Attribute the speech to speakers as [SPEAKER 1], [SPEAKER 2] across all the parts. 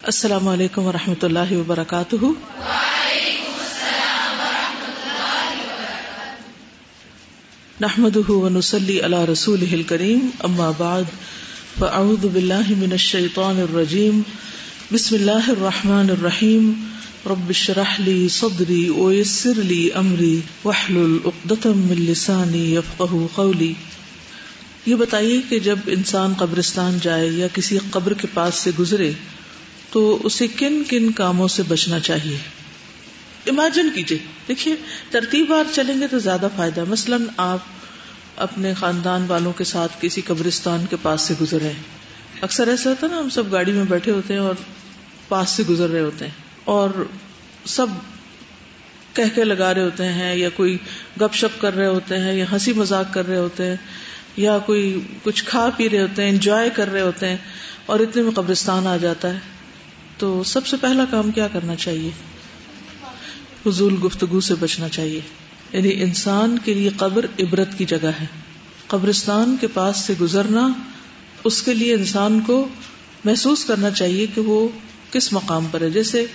[SPEAKER 1] السلام علیکم و رحمۃ اللہ وبرکاتہ۔ نحمد ونسلی علی رسول کریم اما بعد، فاعوذ باللہ من الشیطان الرجیم، بسم اللہ الرحمن الرحیم، رب اشرح لی صدری ویسر لی امری، واحلل عقدۃ من لسانی یفقهوا قولی۔ یہ بتائیے کہ جب انسان قبرستان جائے یا کسی قبر کے پاس سے گزرے تو اسے کن کن کاموں سے بچنا چاہیے؟ امیجن کیجیے دیکھیے، ترتیب بار چلیں گے تو زیادہ فائدہ۔ مثلاً آپ اپنے خاندان والوں کے ساتھ کسی قبرستان کے پاس سے گزر رہے ہیں۔ اکثر ایسا ہوتا ہے نا، ہم سب گاڑی میں بیٹھے ہوتے ہیں اور پاس سے گزر رہے ہوتے ہیں۔ اور سب کہہ کے لگا رہے ہوتے ہیں یا کوئی گپ شپ کر رہے ہوتے ہیں یا ہنسی مذاق کر رہے ہوتے ہیں یا کوئی کچھ کھا پی رہے ہوتے ہیں، انجوائے کر رہے ہوتے ہیں اور اتنے میں قبرستان آ جاتا ہے۔ تو سب سے پہلا کام کیا کرنا چاہیے؟ فضول گفتگو سے بچنا چاہیے۔ یعنی انسان کے لیے قبر عبرت کی جگہ ہے۔ قبرستان کے پاس سے گزرنا، اس کے لیے انسان کو محسوس کرنا چاہیے کہ وہ کس مقام پر ہے۔ جیسے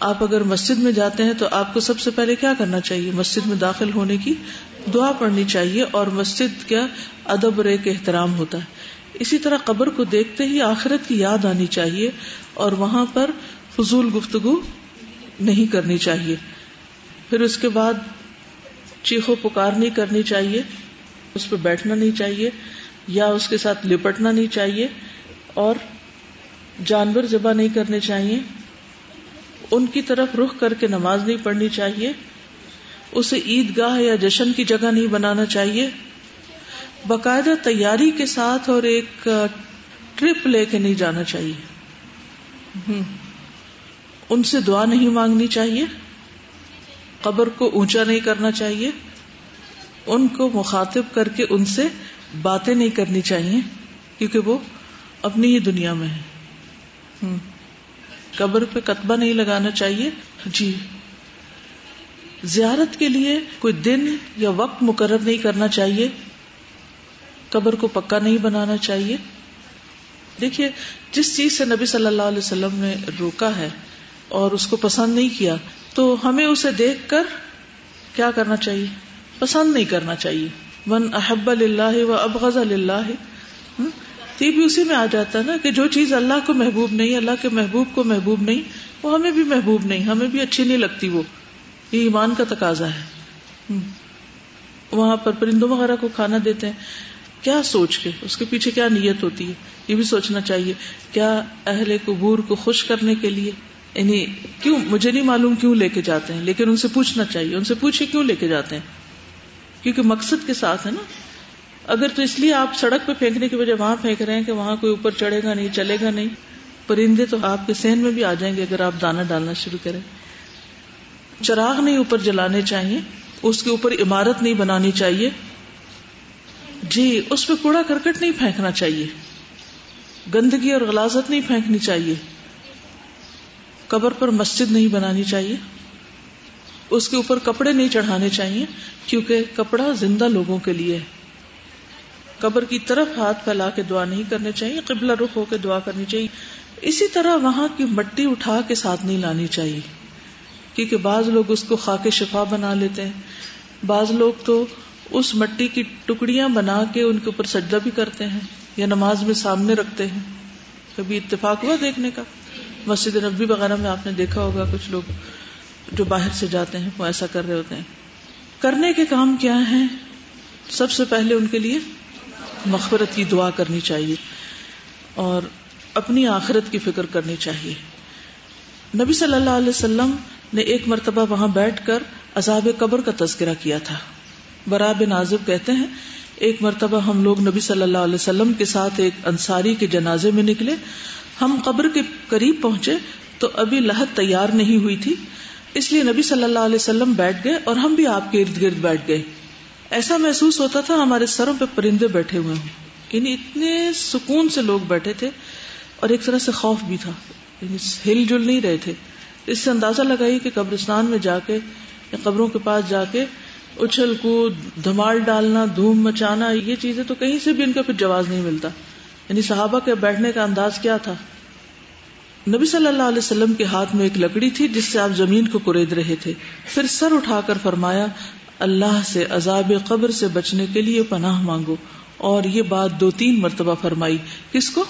[SPEAKER 1] آپ اگر مسجد میں جاتے ہیں تو آپ کو سب سے پہلے کیا کرنا چاہیے؟ مسجد میں داخل ہونے کی دعا پڑھنی چاہیے اور مسجد کا ادب اور ایک احترام ہوتا ہے۔ اسی طرح قبر کو دیکھتے ہی آخرت کی یاد آنی چاہیے اور وہاں پر فضول گفتگو نہیں کرنی چاہیے۔ پھر اس کے بعد چیخو پکار نہیں کرنی چاہیے، اس پہ بیٹھنا نہیں چاہیے یا اس کے ساتھ لپٹنا نہیں چاہیے اور جانور ذبح نہیں کرنے چاہیے۔ ان کی طرف رخ کر کے نماز نہیں پڑھنی چاہیے۔ اسے عید گاہ یا جشن کی جگہ نہیں بنانا چاہیے۔ باقاعدہ تیاری کے ساتھ اور ایک ٹرپ لے کے نہیں جانا چاہیے۔ ان سے دعا نہیں مانگنی چاہیے۔ قبر کو اونچا نہیں کرنا چاہیے۔ ان کو مخاطب کر کے ان سے باتیں نہیں کرنی چاہیے کیونکہ وہ اپنی ہی دنیا میں ہے قبر پہ کتبہ نہیں لگانا چاہیے۔ جی۔ زیارت کے لیے کوئی دن یا وقت مقرر نہیں کرنا چاہیے۔ قبر کو پکا نہیں بنانا چاہیے۔ دیکھیے، جس چیز سے نبی صلی اللہ علیہ وسلم نے روکا ہے اور اس کو پسند نہیں کیا، تو ہمیں اسے دیکھ کر کیا کرنا چاہیے؟ پسند نہیں کرنا چاہیے۔ من احب اللہ و ابغض اللہ یہ بھی اسی میں آ جاتا ہے نا کہ جو چیز اللہ کو محبوب نہیں، اللہ کے محبوب کو محبوب نہیں، وہ ہمیں بھی محبوب نہیں، ہمیں بھی اچھی نہیں لگتی وہ۔ یہ ایمان کا تقاضا ہے۔ وہاں پر پرندوں وغیرہ کو کھانا دیتے ہیں۔ کیا سوچ کے؟ اس کے پیچھے کیا نیت ہوتی ہے؟ یہ بھی سوچنا چاہیے، کیا اہل قبور کو خوش کرنے کے لیے؟ یعنی کیوں؟ مجھے نہیں معلوم کیوں لے کے جاتے ہیں، لیکن ان سے پوچھنا چاہیے، ان سے پوچھے کیوں لے کے جاتے ہیں؟ کیونکہ مقصد کے ساتھ ہے نا۔ اگر تو اس لیے آپ سڑک پہ پھینکنے کی وجہ وہاں پھینک رہے ہیں کہ وہاں کوئی اوپر چڑھے گا نہیں، چلے گا نہیں، پرندے تو آپ کے سین میں بھی آ جائیں گے اگر آپ دانا ڈالنا شروع کریں۔ چراغ نہیں اوپر جلانے چاہیے، اس کے اوپر عمارت نہیں بنانی چاہیے۔ جی اس پہ کوڑا کرکٹ نہیں پھینکنا چاہیے۔ گندگی اور غلازت نہیں پھینکنی چاہیے۔ قبر پر مسجد نہیں بنانی چاہیے۔ اس کے اوپر کپڑے نہیں چڑھانے چاہیے، کیونکہ کپڑا زندہ لوگوں کے لیے ہے۔ قبر کی طرف ہاتھ پھیلا کے دعا نہیں کرنے چاہیے، قبلہ رخ ہو کے دعا کرنی چاہیے۔ اسی طرح وہاں کی مٹی اٹھا کے ساتھ نہیں لانی چاہیے، کیونکہ بعض لوگ اس کو خاک شفا بنا لیتے ہیں۔ بعض لوگ تو اس مٹی کی ٹکڑیاں بنا کے ان کے اوپر سجدہ بھی کرتے ہیں یا نماز میں سامنے رکھتے ہیں۔ کبھی اتفاق ہوا دیکھنے کا؟ مسجد نبی وغیرہ میں آپ نے دیکھا ہوگا کچھ لوگ جو باہر سے جاتے ہیں، وہ ایسا کر رہے ہوتے ہیں۔ کرنے کے کام کیا ہیں؟ سب سے پہلے ان کے لیے مغفرت کی دعا کرنی چاہیے اور اپنی آخرت کی فکر کرنی چاہیے۔ نبی صلی اللہ علیہ وسلم نے ایک مرتبہ وہاں بیٹھ کر عذاب قبر کا تذکرہ کیا تھا۔ برا بن عازب کہتے ہیں، ایک مرتبہ ہم لوگ نبی صلی اللہ علیہ وسلم کے ساتھ ایک انصاری کے جنازے میں نکلے، ہم قبر کے قریب پہنچے تو ابھی لہت تیار نہیں ہوئی تھی، اس لیے نبی صلی اللہ علیہ وسلم بیٹھ گئے اور ہم بھی آپ کے ارد گرد بیٹھ گئے۔ ایسا محسوس ہوتا تھا ہمارے سروں پہ پرندے بیٹھے ہوئے ہوں۔ یعنی اتنے سکون سے لوگ بیٹھے تھے اور ایک طرح سے خوف بھی تھا۔ یعنی ہل جل نہیں رہے تھے۔ اس سے اندازہ لگائی کہ قبرستان میں جا کے، یا قبروں کے پاس جا کے اچھل کود، دھمال ڈالنا، دھوم مچانا، یہ چیزیں تو کہیں سے بھی ان کا پھر جواز نہیں ملتا۔ یعنی صحابہ کے بیٹھنے کا انداز کیا تھا؟ نبی صلی اللہ علیہ وسلم کے ہاتھ میں ایک لکڑی تھی جس سے آپ زمین کو کرید رہے تھے۔ پھر سر اٹھا کر فرمایا، اللہ سے عذاب قبر سے بچنے کے لیے پناہ مانگو۔ اور یہ بات دو تین مرتبہ فرمائی۔ کس کو؟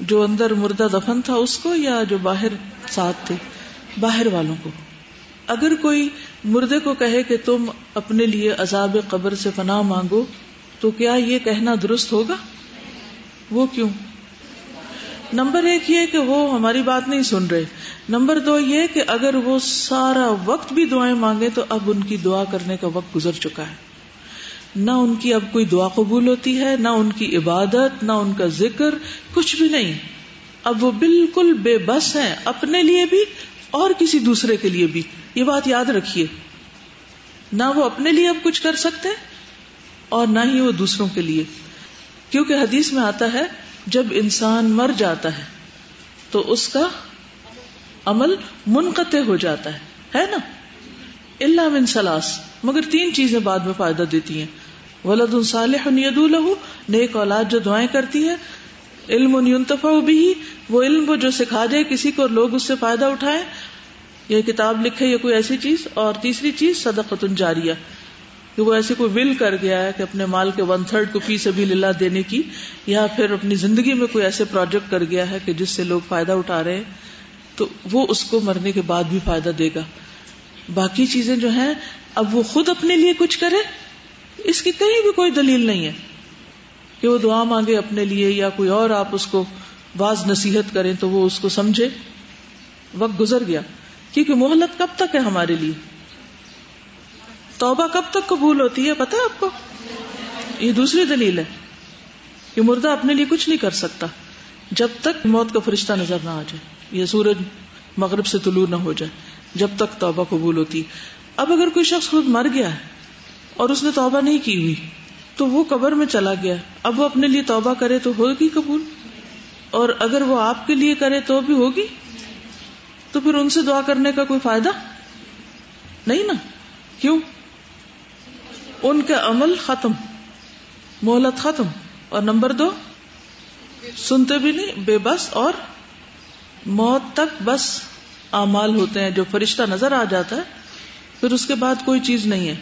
[SPEAKER 1] جو اندر مردہ دفن تھا اس کو یا جو باہر ساتھ تھے؟ باہر والوں کو۔ اگر کوئی مردے کو کہے کہ تم اپنے لیے عذاب قبر سے پناہ مانگو، تو کیا یہ کہنا درست ہوگا؟ وہ کیوں؟ نمبر ایک یہ کہ وہ ہماری بات نہیں سن رہے۔ نمبر دو یہ کہ اگر وہ سارا وقت بھی دعائیں مانگے تو اب ان کی دعا کرنے کا وقت گزر چکا ہے۔ نہ ان کی اب کوئی دعا قبول ہوتی ہے، نہ ان کی عبادت، نہ ان کا ذکر، کچھ بھی نہیں۔ اب وہ بالکل بے بس ہیں، اپنے لیے بھی اور کسی دوسرے کے لیے بھی۔ یہ بات یاد رکھیے۔ نہ وہ اپنے لیے اب کچھ کر سکتے اور نہ ہی وہ دوسروں کے لیے۔ کیونکہ حدیث میں آتا ہے، جب انسان مر جاتا ہے، تو اس کا عمل منقطع ہو جاتا ہے۔ ہے نا؟ اللہ من سلاس مگر تین چیزیں بعد میں فائدہ دیتی ہیں۔ ولد صالح ید الح نیک اولاد جو دعائیں کرتی ہے علم ينتفع بھی وہ علم وہ جو سکھا جائے کسی کو لوگ اس سے فائدہ اٹھائے یہ کتاب لکھے یا کوئی ایسی چیز، اور تیسری چیز، صدقۃ جاریہ۔ کہ وہ ایسے کوئی ول کر گیا ہے کہ اپنے مال کے ون تھرڈ کو فی سبھی للہ دینے کی، یا پھر اپنی زندگی میں کوئی ایسے پروجیکٹ کر گیا ہے کہ جس سے لوگ فائدہ اٹھا رہے ہیں، تو وہ اس کو مرنے کے بعد بھی فائدہ دے گا۔ باقی چیزیں جو ہیں، اب وہ خود اپنے لیے کچھ کرے، اس کی کہیں بھی کوئی دلیل نہیں ہے۔ کہ وہ دعا مانگے اپنے لیے، یا کوئی اور آپ اس کو بعض نصیحت کریں تو وہ اس کو سمجھے۔ وقت گزر گیا۔ کیونکہ محلت کب تک ہے ہمارے لیے؟ توبہ کب تک قبول ہوتی ہے پتا ہے آپ کو؟ یہ دوسری دلیل ہے کہ مردہ اپنے لیے کچھ نہیں کر سکتا جب تک موت کا فرشتہ نظر نہ آ جائے، یا سورج مغرب سے طلوع نہ ہو جائے، جب تک توبہ قبول ہوتی۔ اب اگر کوئی شخص خود مر گیا ہے اور اس نے توبہ نہیں کی ہوئی، تو وہ قبر میں چلا گیا۔ اب وہ اپنے لیے توبہ کرے تو ہوگی قبول؟ اور اگر وہ آپ کے لیے کرے تو بھی ہوگی؟ تو پھر ان سے دعا کرنے کا کوئی فائدہ؟ نہیں نا۔ کیوں؟ ان کا عمل ختم، مہلت ختم۔ اور نمبر دو، سنتے بھی نہیں، بے بس اور موت تک بس امال ہوتے ہیں۔ جو فرشتہ نظر آ جاتا ہے، پھر اس کے بعد کوئی چیز نہیں ہے۔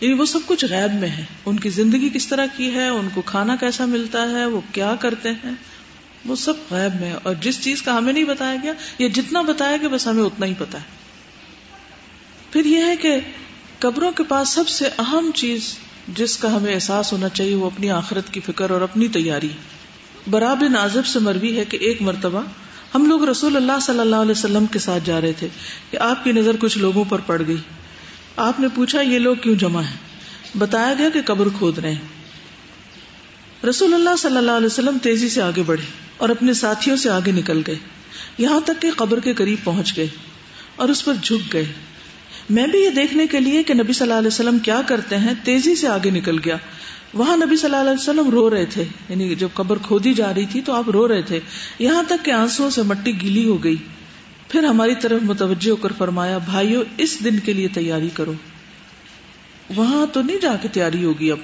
[SPEAKER 1] یعنی وہ سب کچھ غیب میں ہے۔ ان کی زندگی کس طرح کی ہے؟ ان کو کھانا کیسا ملتا ہے؟ وہ کیا کرتے ہیں؟ وہ سب غیب میں ہے اور جس چیز کا ہمیں نہیں بتایا گیا یا جتنا بتایا گیا، بس ہمیں اتنا ہی پتا ہے۔ پھر یہ ہے کہ قبروں کے پاس سب سے اہم چیز جس کا ہمیں احساس ہونا چاہیے، وہ اپنی آخرت کی فکر اور اپنی تیاری براب نازب سے مروی ہے کہ ایک مرتبہ ہم لوگ رسول اللہ صلی اللہ علیہ وسلم کے ساتھ جا رہے تھے کہ آپ کی نظر کچھ لوگوں پر پڑ گئی۔ آپ نے پوچھا، یہ لوگ کیوں جمع ہیں؟ بتایا گیا کہ قبر کھود رہے ہیں۔ رسول اللہ صلی اللہ علیہ وسلم تیزی سے آگے بڑھے اور اپنے ساتھیوں سے آگے نکل گئے۔ یہاں تک کہ قبر کے قریب پہنچ گئے اور اس پر جھک گئے۔ میں بھی یہ دیکھنے کے لیے کہ نبی صلی اللہ علیہ وسلم کیا کرتے ہیں، تیزی سے آگے نکل گیا۔ وہاں نبی صلی اللہ علیہ وسلم رو رہے تھے یعنی جب قبر کھودی جا رہی تھی تو آپ رو رہے تھے۔ یہاں تک کہ آنسو سے مٹی گیلی ہو گئی۔ پھر ہماری طرف متوجہ ہو کر فرمایا، بھائیو، اس دن کے لیے تیاری کرو۔ وہاں تو نہیں جا کے تیاری ہوگی اب۔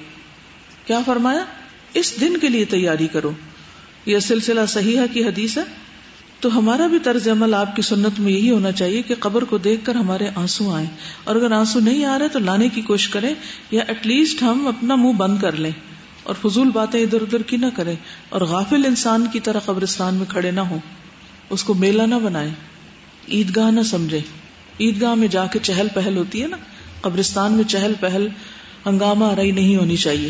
[SPEAKER 1] کیا فرمایا؟ اس دن کے لیے تیاری کرو۔ یہ سلسلہ صحیح کی حدیث ہے۔ تو ہمارا بھی طرز عمل آپ کی سنت میں یہی ہونا چاہیے کہ قبر کو دیکھ کر ہمارے آنسو آئیں۔ اور اگر آنسو نہیں آ رہے تو لانے کی کوشش کریں یا ایٹ لیسٹ ہم اپنا منہ بند کر لیں۔ اور فضول باتیں ادھر ادھر کی نہ کریں۔ اور غافل انسان کی طرح قبرستان میں کھڑے نہ ہوں۔ اس کو میلہ نہ بنائے عیدگاہ نہ سمجھے عیدگاہ میں جا کے چہل پہل ہوتی ہے نا۔ قبرستان میں چہل پہل ہنگامہ آرائی نہیں ہونی چاہیے۔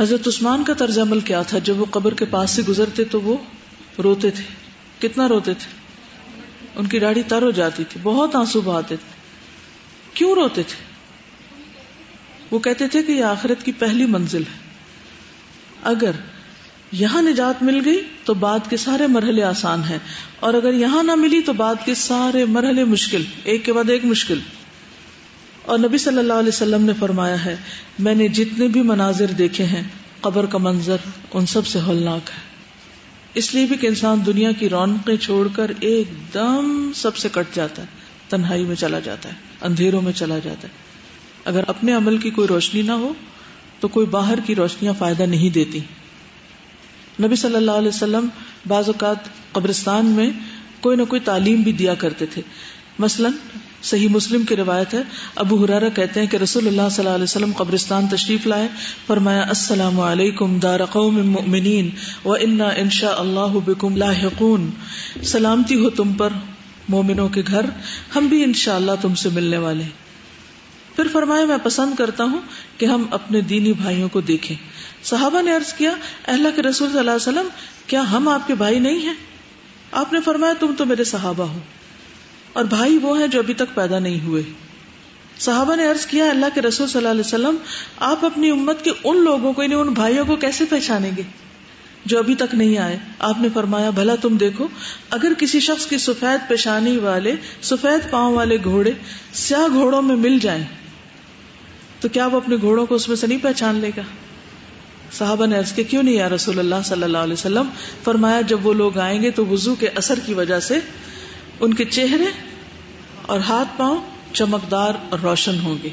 [SPEAKER 1] حضرت عثمان کا طرز عمل کیا تھا؟ جب وہ قبر کے پاس سے گزرتے تو وہ روتے تھے۔ کتنا روتے تھے؟ ان کی ڈاڑی تر ہو جاتی تھی۔ بہت آنسو بہاتے تھے۔ کیوں روتے تھے؟ وہ کہتے تھے کہ یہ آخرت کی پہلی منزل ہے۔ اگر یہاں نجات مل گئی تو بعد کے سارے مرحلے آسان ہیں۔ اور اگر یہاں نہ ملی تو بعد کے سارے مرحلے مشکل۔ ایک کے بعد ایک مشکل۔ اور نبی صلی اللہ علیہ وسلم نے فرمایا ہے، میں نے جتنے بھی مناظر دیکھے ہیں، قبر کا منظر ان سب سے ہولناک ہے۔ اس لیے بھی کہ انسان دنیا کی رونقیں چھوڑ کر ایک دم سب سے کٹ جاتا ہے، تنہائی میں چلا جاتا ہے، اندھیروں میں چلا جاتا ہے۔ اگر اپنے عمل کی کوئی روشنی نہ ہو، تو کوئی باہر کی روشنیاں فائدہ نہیں دیتی۔ نبی صلی اللہ علیہ وسلم بعض اوقات قبرستان میں کوئی نہ کوئی تعلیم بھی دیا کرتے تھے۔ مثلاً صحیح مسلم کی روایت ہے۔ ابو حرارا کہتے ہیں کہ رسول اللہ صلی اللہ علیہ وسلم قبرستان تشریف لائے۔ فرمایا، السلام علیکم دار قوم مؤمنین و انا انشاء اللہ بکم لاحقون۔ سلامتی ہو تم پر، مومنوں کے گھر، ہم بھی انشاءاللہ تم سے ملنے والے پھر فرمایا، میں پسند کرتا ہوں کہ ہم اپنے دینی بھائیوں کو دیکھیں۔ صحابہ نے عرض کیا اللہ کے رسول صلی اللہ علیہ وسلم، کیا ہم آپ کے بھائی نہیں ہیں؟ آپ نے فرمایا، تم تو میرے صحابہ ہو۔ اور بھائی وہ ہیں جو ابھی تک پیدا نہیں ہوئے۔ صحابہ نے عرض کیا، اللہ کے رسول صلی اللہ علیہ وسلم، آپ اپنی امت کے ان لوگوں کو یعنی ان بھائیوں کو کیسے پہچانیں گے؟ جو ابھی تک نہیں آئے۔ آپ نے فرمایا، بھلا تم دیکھو، اگر کسی شخص کی سفید پیشانی والے، سفید پاؤں والے گھوڑے سیاہ گھوڑوں میں مل جائیں، تو کیا وہ اپنے گھوڑوں کو اس میں سے نہیں پہچان لے گا؟ صحابہ نے عرض کے کیوں نہیں یا رسول اللہ صلی اللہ علیہ وسلم؟ فرمایا، جب وہ لوگ آئیں گے تو وضو کے اثر کی وجہ سے ان کے چہرے اور ہاتھ پاؤں چمکدار اور روشن ہوں گے۔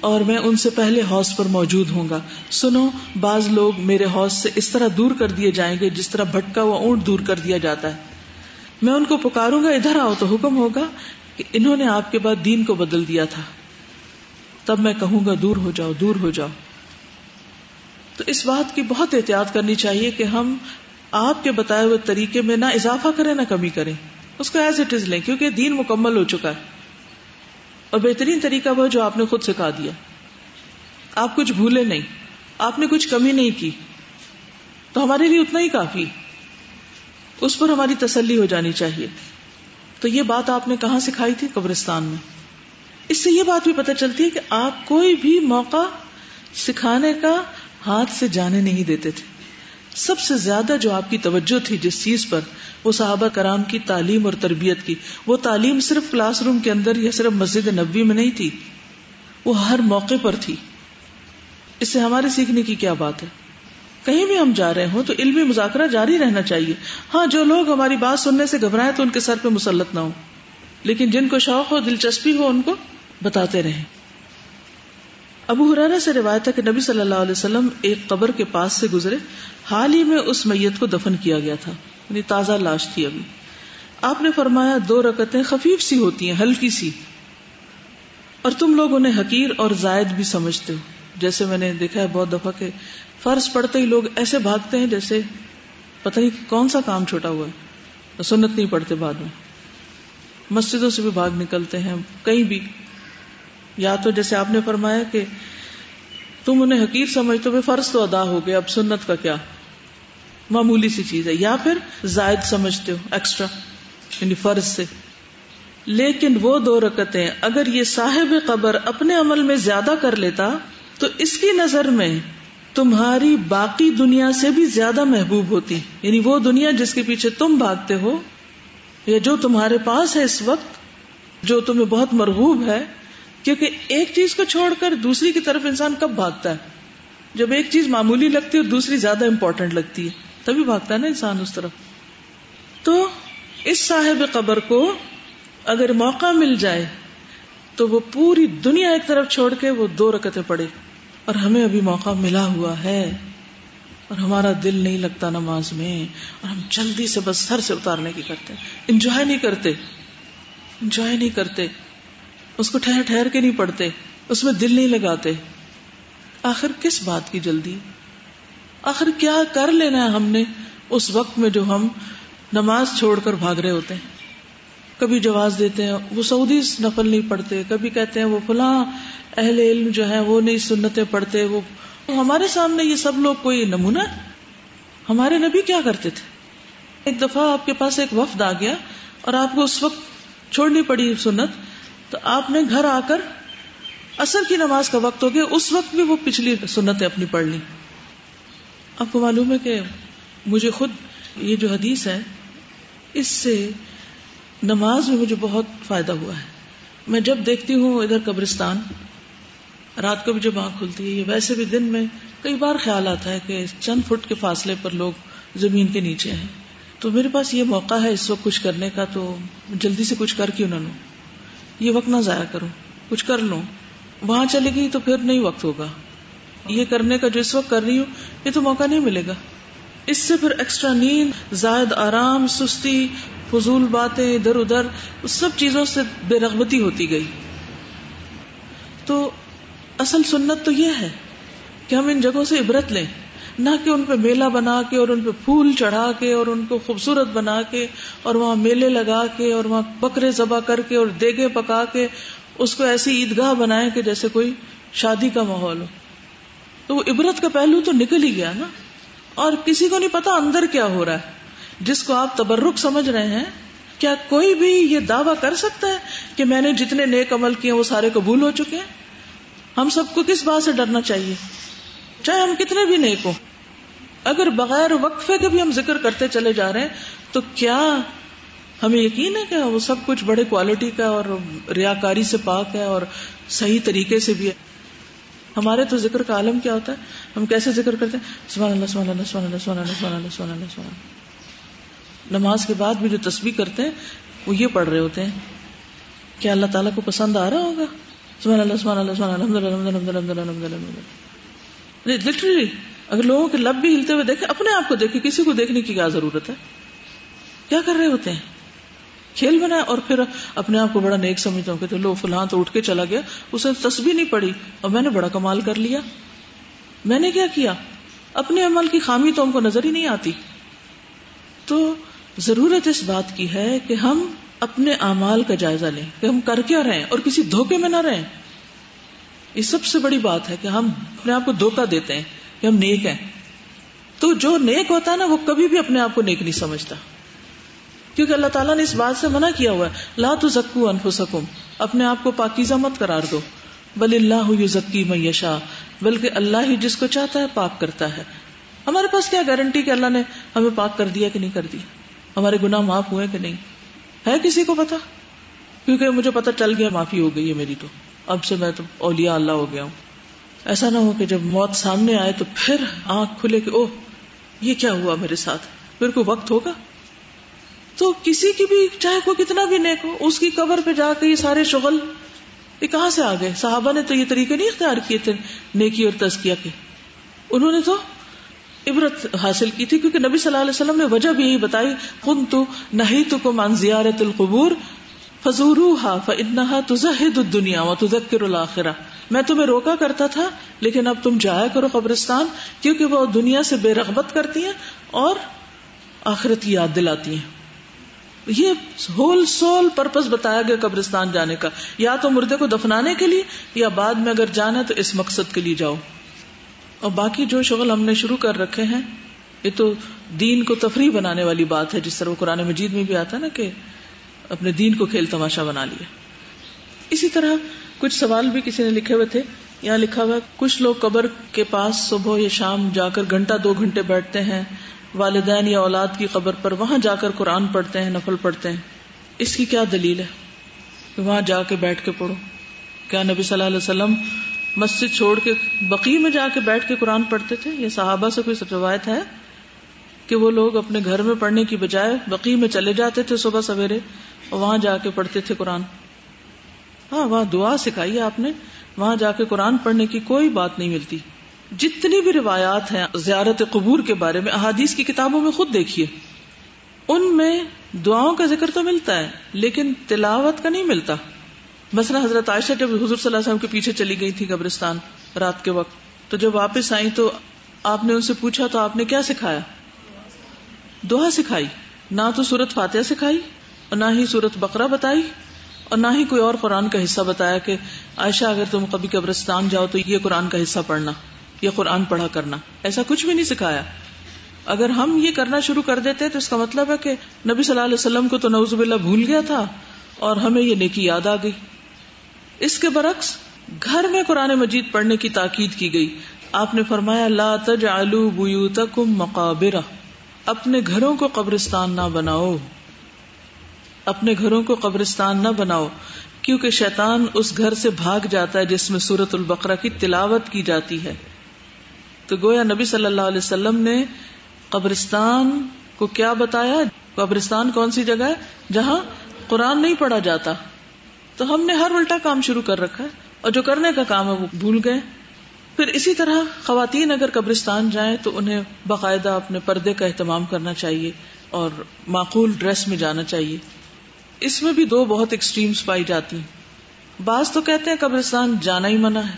[SPEAKER 1] اور میں ان سے پہلے حوض پر موجود ہوں گا۔ سنو، بعض لوگ میرے حوض سے اس طرح دور کر دیے جائیں گے جس طرح بھٹکا ہوا اونٹ دور کر دیا جاتا ہے۔ میں ان کو پکاروں گا، ادھر آؤ تو حکم ہوگا کہ انہوں نے آپ کے بعد دین کو بدل دیا تھا۔ تب میں کہوں گا، دور ہو جاؤ، دور ہو جاؤ۔ تو اس بات کی بہت احتیاط کرنی چاہیے کہ ہم آپ کے بتائے ہوئے طریقے میں نہ اضافہ کریں، نہ کمی کریں۔ اس کو ایز اٹ از لیں، کیونکہ دین مکمل ہو چکا ہے۔ اور بہترین طریقہ وہ جو آپ نے خود سکھا دیا۔ آپ کچھ بھولے نہیں، آپ نے کچھ کمی نہیں کی۔ تو ہمارے لیے اتنا ہی کافی۔ اس پر ہماری تسلی ہو جانی چاہیے۔ تو یہ بات آپ نے کہاں سکھائی تھی؟ قبرستان میں۔ اس سے یہ بات بھی پتہ چلتی ہے کہ آپ کوئی بھی موقع سکھانے کا ہاتھ سے جانے نہیں دیتے تھے۔ سب سے زیادہ جو آپ کی توجہ تھی جس چیز پر، وہ صحابہ کرام کی تعلیم اور تربیت کی۔ وہ تعلیم صرف کلاس روم کے اندر یا صرف مسجد نبوی میں نہیں تھی، وہ ہر موقع پر تھی۔ اس سے ہمارے سیکھنے کی کیا بات ہے؟ کہیں بھی ہم جا رہے ہوں تو علمی مذاکرہ جاری رہنا چاہیے۔ ہاں جو لوگ ہماری بات سننے سے گھبرائیں تو ان کے سر پہ مسلط نہ ہو لیکن جن کو شوق ہو، دلچسپی ہو، ان کو بتاتے رہیں۔ ابو حرارا سے روایت ہے کہ نبی صلی اللہ علیہ وسلم ایک قبر کے پاس سے گزرے۔ حال ہی میں اس میت کو دفن کیا گیا تھا یعنی تازہ لاش تھی ابھی۔ آپ نے فرمایا، دو رکتیں خفیف سی ہوتی ہیں، ہلکی سی۔ اور تم لوگ انہیں حقیر اور زائد بھی سمجھتے ہو۔ جیسے میں نے دیکھا ہے بہت دفعہ کہ فرض پڑتے ہی لوگ ایسے بھاگتے ہیں جیسے پتہ نہیں کون سا کام چھوٹا ہوا ہے۔ سنت نہیں پڑتے بعد میں۔ مسجدوں سے بھی بھاگ نکلتے ہیں، کہیں بھی یا تو جیسے آپ نے فرمایا کہ تم انہیں حقیر سمجھتے ہو فرض تو ادا ہو گیا اب سنت کا کیا؟ معمولی سی چیز ہے، یا پھر زائد سمجھتے ہو ایکسٹرا یعنی فرض سے۔ لیکن وہ دو رکتیں، اگر یہ صاحب قبر اپنے عمل میں زیادہ کر لیتا، تو اس کی نظر میں تمہاری باقی دنیا سے بھی زیادہ محبوب ہوتی۔ یعنی وہ دنیا جس کے پیچھے تم بھاگتے ہو، یا جو تمہارے پاس ہے اس وقت، جو تمہیں بہت مرغوب ہے کیونکہ ایک چیز کو چھوڑ کر دوسری کی طرف انسان کب بھاگتا ہے؟ جب ایک چیز معمولی لگتی ہے اور دوسری زیادہ امپورٹنٹ لگتی ہے، تبھی بھاگتا ہے نا انسان اس طرف؟ تو اس صاحب قبر کو اگر موقع مل جائے تو وہ پوری دنیا ایک طرف چھوڑ کے وہ دو رکتیں پڑے اور ہمیں ابھی موقع ملا ہوا ہے۔ اور ہمارا دل نہیں لگتا نماز میں، اور ہم جلدی سے بس سر سے اتارنے کی کرتے انجوائے نہیں کرتے۔ انجوائے نہیں کرتے۔ اس کو ٹھہر ٹھہر کے نہیں پڑھتے، اس میں دل نہیں لگاتے۔ آخر کس بات کی جلدی؟ آخر کیا کر لینا ہے ہم نے اس وقت میں جو ہم نماز چھوڑ کر بھاگ رہے ہوتے ہیں؟ کبھی جواز دیتے ہیں، وہ سعودی نفل نہیں پڑھتے، کبھی کہتے ہیں وہ فلاں اہل علم جو ہے وہ نہیں سنتیں پڑھتے، وہ ہمارے سامنے یہ سب لوگ کوئی نمونہ؟ ہمارے نبی کیا کرتے تھے؟ ایک دفعہ آپ کے پاس ایک وفد آ گیا اور آپ کو اس وقت چھوڑنی پڑی سنت تو آپ نے گھر آ کر اثر کی نماز کا وقت ہو گیا، اس وقت بھی وہ پچھلی سنتیں اپنی پڑھ لی آپ کو معلوم ہے کہ مجھے خود یہ جو حدیث ہے، اس سے نماز میں مجھے بہت فائدہ ہوا ہے۔ میں جب دیکھتی ہوں ادھر قبرستان، رات کو بھی جب آنکھ کھلتی ہے ویسے بھی دن میں کئی بار خیال آتا ہے کہ چند فٹ کے فاصلے پر لوگ زمین کے نیچے ہیں۔ تو میرے پاس یہ موقع ہے اس وقت کچھ کرنے کا، تو جلدی سے کچھ کر کے انہوں نے یہ وقت نہ ضائع کروں کچھ کر لوں وہاں چلے گئی تو پھر نہیں وقت ہوگا۔ یہ کرنے کا جو اس وقت کر رہی ہوں، یہ تو موقع نہیں ملے گا۔ اس سے پھر ایکسٹرا نیند، زائد آرام، سستی، فضول باتیں، ادھر ادھر، اس سب چیزوں سے بے رغبتی ہوتی گئی۔ تو اصل سنت تو یہ ہے کہ ہم ان جگہوں سے عبرت لیں۔ نہ کہ ان پہ میلہ بنا کے اور ان پہ پھول چڑھا کے اور ان کو خوبصورت بنا کے اور وہاں میلے لگا کے اور وہاں بکرے ذبح کر کے اور دیگے پکا کے اس کو ایسی عیدگاہ بنائے کہ جیسے کوئی شادی کا ماحول ہو۔ تو وہ عبرت کا پہلو تو نکل ہی گیا نا۔ اور کسی کو نہیں پتا اندر کیا ہو رہا ہے۔ جس کو آپ تبرک سمجھ رہے ہیں، کیا کوئی بھی یہ دعوی کر سکتا ہے کہ میں نے جتنے نیک عمل کیے وہ سارے قبول ہو چکے ہیں؟ ہم سب کو کس بات سے ڈرنا چاہیے؟ چاہے ہم کتنے بھی نیک ہوں۔ اگر بغیر وقفے کے بھی ہم ذکر کرتے چلے جا رہے ہیں، تو کیا ہمیں یقین ہے کہ وہ سب کچھ بڑے کوالٹی کا اور ریاکاری سے پاک ہے اور صحیح طریقے سے بھی ہے؟ ہمارے تو ذکر کا عالم کیا ہوتا ہے؟ ہم کیسے ذکر کرتے ہیں؟ سبحان اللہ سبحان اللہ سبحان اللہ سبحان اللہ سبحان اللہ سبحان اللہ سبحان اللہ۔ نماز کے بعد بھی جو تسبیح کرتے ہیں، وہ یہ پڑھ رہے ہوتے ہیں۔ کیا اللہ تعالیٰ کو پسند آ رہا ہوگا؟ سبحان اللہ سبحان اللہ، سبحان الحمد للہ الحمد للہ الحمد للہ لٹرلی اگر لوگوں کے لب بھی ہلتے ہوئے دیکھیں اپنے آپ کو دیکھیں کسی کو دیکھنے کی کیا ضرورت ہے؟ کیا کر رہے ہوتے ہیں؟ کھیل بنا اور پھر اپنے آپ کو بڑا نیک سمجھتا ہوں کہ لو، فلاں تو اٹھ کے چلا گیا اس نے نہیں پڑی، اور میں نے بڑا کمال کر لیا۔ میں نے کیا کیا؟ اپنے عمل کی خامی تو ہم کو نظر ہی نہیں آتی۔ تو ضرورت اس بات کی ہے کہ ہم اپنے اعمال کا جائزہ لیں، کہ ہم کر کیا رہیں اور کسی دھوکے میں نہ رہیں۔ یہ سب سے بڑی بات ہے کہ ہم اپنے آپ کو دھوکا دیتے ہیں۔ کہ ہم نیک ہیں۔ تو جو نیک ہوتا ہے نا، وہ کبھی بھی اپنے آپ کو نیک نہیں سمجھتا۔ کیونکہ اللہ تعالیٰ نے اس بات سے منع کیا ہوا ہے۔ لا تو زکو انفسکم، اپنے آپ کو پاکیزہ مت قرار دو۔ بل اللہ ذکی میشا بلکہ اللہ ہی جس کو چاہتا ہے پاک کرتا ہے۔ ہمارے پاس کیا گارنٹی کہ اللہ نے ہمیں پاک کر دیا کہ نہیں کر دیا؟ ہمارے گناہ معاف ہوئے کہ نہیں؟ ہے کسی کو پتا کیونکہ مجھے پتا چل گیا، معافی ہو گئی ہے میری تو۔ اب سے میں تو اولیا اللہ ہو گیا ہوں۔ ایسا نہ ہو کہ جب موت سامنے آئے تو پھر آنکھ کھلے کہ اوہ، یہ کیا ہوا میرے ساتھ؟ پھر کوئی وقت ہوگا؟ تو کسی کی بھی، چاہے کوئی کتنا بھی نیک ہو، اس کی قبر پہ جا کے یہ سارے شغل، یہ کہاں سے آ گئے؟ صحابہ نے تو یہ طریقے نہیں اختیار کیے تھے نیکی اور تزکیہ کے۔ انہوں نے تو عبرت حاصل کی تھی، کیونکہ نبی صلی اللہ علیہ وسلم نے وجہ بھی یہی بتائی خن تو نہیں تو کو مان زیارت القبور فضور فنحا تزہد دنیا و تذکر الآخرہ میں تمہیں روکا کرتا تھا، لیکن اب تم جایا کرو قبرستان، کیونکہ وہ دنیا سے بے رغبت کرتی ہیں اور آخرت کی یاد دلاتی ہیں۔ یہ ہول سول پرپز بتایا گیا قبرستان جانے کا۔ یا تو مردے کو دفنانے کے لیے، یا بعد میں اگر جانا تو اس مقصد کے لیے جاؤ۔ اور باقی جو شغل ہم نے شروع کر رکھے ہیں، یہ تو دین کو تفریح بنانے والی بات ہے، جس طرح وہ قرآن مجید میں بھی آتا ہے نا کہ اپنے دین کو کھیل تماشا بنا لیا۔ اسی طرح کچھ سوال بھی کسی نے لکھے ہوئے تھے۔ یہاں لکھا ہوا کچھ لوگ قبر کے پاس صبح یا شام جا کر گھنٹہ دو گھنٹے بیٹھتے ہیں۔ والدین یا اولاد کی قبر پر وہاں جا کر قرآن پڑھتے ہیں، نفل پڑھتے ہیں۔ اس کی کیا دلیل ہے؟ کہ وہاں جا کے بیٹھ کے پڑھو۔ کیا نبی صلی اللہ علیہ وسلم مسجد چھوڑ کے بقی میں جا کے بیٹھ کے قرآن پڑھتے تھے؟ یہ صحابہ سے کوئی روایت ہے کہ وہ لوگ اپنے گھر میں پڑھنے کی بجائے بقی میں چلے جاتے تھے صبح سویرے اور وہاں جا کے پڑھتے تھے قرآن؟ ہاں وہاں دعا سکھائی آپ نے۔ وہاں جا کے قرآن پڑھنے کی کوئی بات نہیں ملتی۔ جتنی بھی روایات ہیں زیارت قبور کے بارے میں، احادیث کی کتابوں میں خود دیکھیے۔ ان میں دعاؤں کا ذکر تو ملتا ہے، لیکن تلاوت کا نہیں ملتا۔ مثلا حضرت عائشہ جب حضور صلی اللہ علیہ وسلم کے پیچھے چلی گئی تھی قبرستان رات کے وقت، تو جب واپس آئی تو آپ نے ان سے پوچھا، تو آپ نے کیا سکھایا؟ دعا سکھائی۔ نہ تو سورت فاتحہ سکھائی اور نہ ہی سورت بقرہ بتائی۔ اور نہ ہی کوئی اور قرآن کا حصہ بتایا کہ عائشہ، اگر تم کبھی قبرستان جاؤ تو یہ قرآن کا حصہ پڑھنا یا قرآن پڑھا کرنا۔ ایسا کچھ بھی نہیں سکھایا۔ اگر ہم یہ کرنا شروع کر دیتے تو اس کا مطلب ہے کہ نبی صلی اللہ علیہ وسلم کو تو نوز باللہ بھول گیا تھا اور ہمیں یہ نیکی یاد آ گئی۔ اس کے برعکس گھر میں قرآن مجید پڑھنے کی تاکید کی گئی۔ آپ نے فرمایا، لا تجعلوا بیوتکم مقابرہ۔ اپنے گھروں کو قبرستان نہ بناؤ۔ اپنے گھروں کو قبرستان نہ بناؤ، کیونکہ شیطان اس گھر سے بھاگ جاتا ہے جس میں سورت البقرہ کی تلاوت کی جاتی ہے۔ تو گویا نبی صلی اللہ علیہ وسلم نے قبرستان کو کیا بتایا؟ قبرستان کون سی جگہ ہے؟ جہاں قرآن نہیں پڑھا جاتا۔ تو ہم نے ہر الٹا کام شروع کر رکھا ہے اور جو کرنے کا کام ہے وہ بھول گئے۔ پھر اسی طرح خواتین اگر قبرستان جائیں تو انہیں باقاعدہ اپنے پردے کا اہتمام کرنا چاہیے اور معقول ڈریس میں جانا چاہیے۔ اس میں بھی دو بہت ایکسٹریمز پائی جاتی ہیں۔ بعض تو کہتے ہیں قبرستان جانا ہی منع ہے۔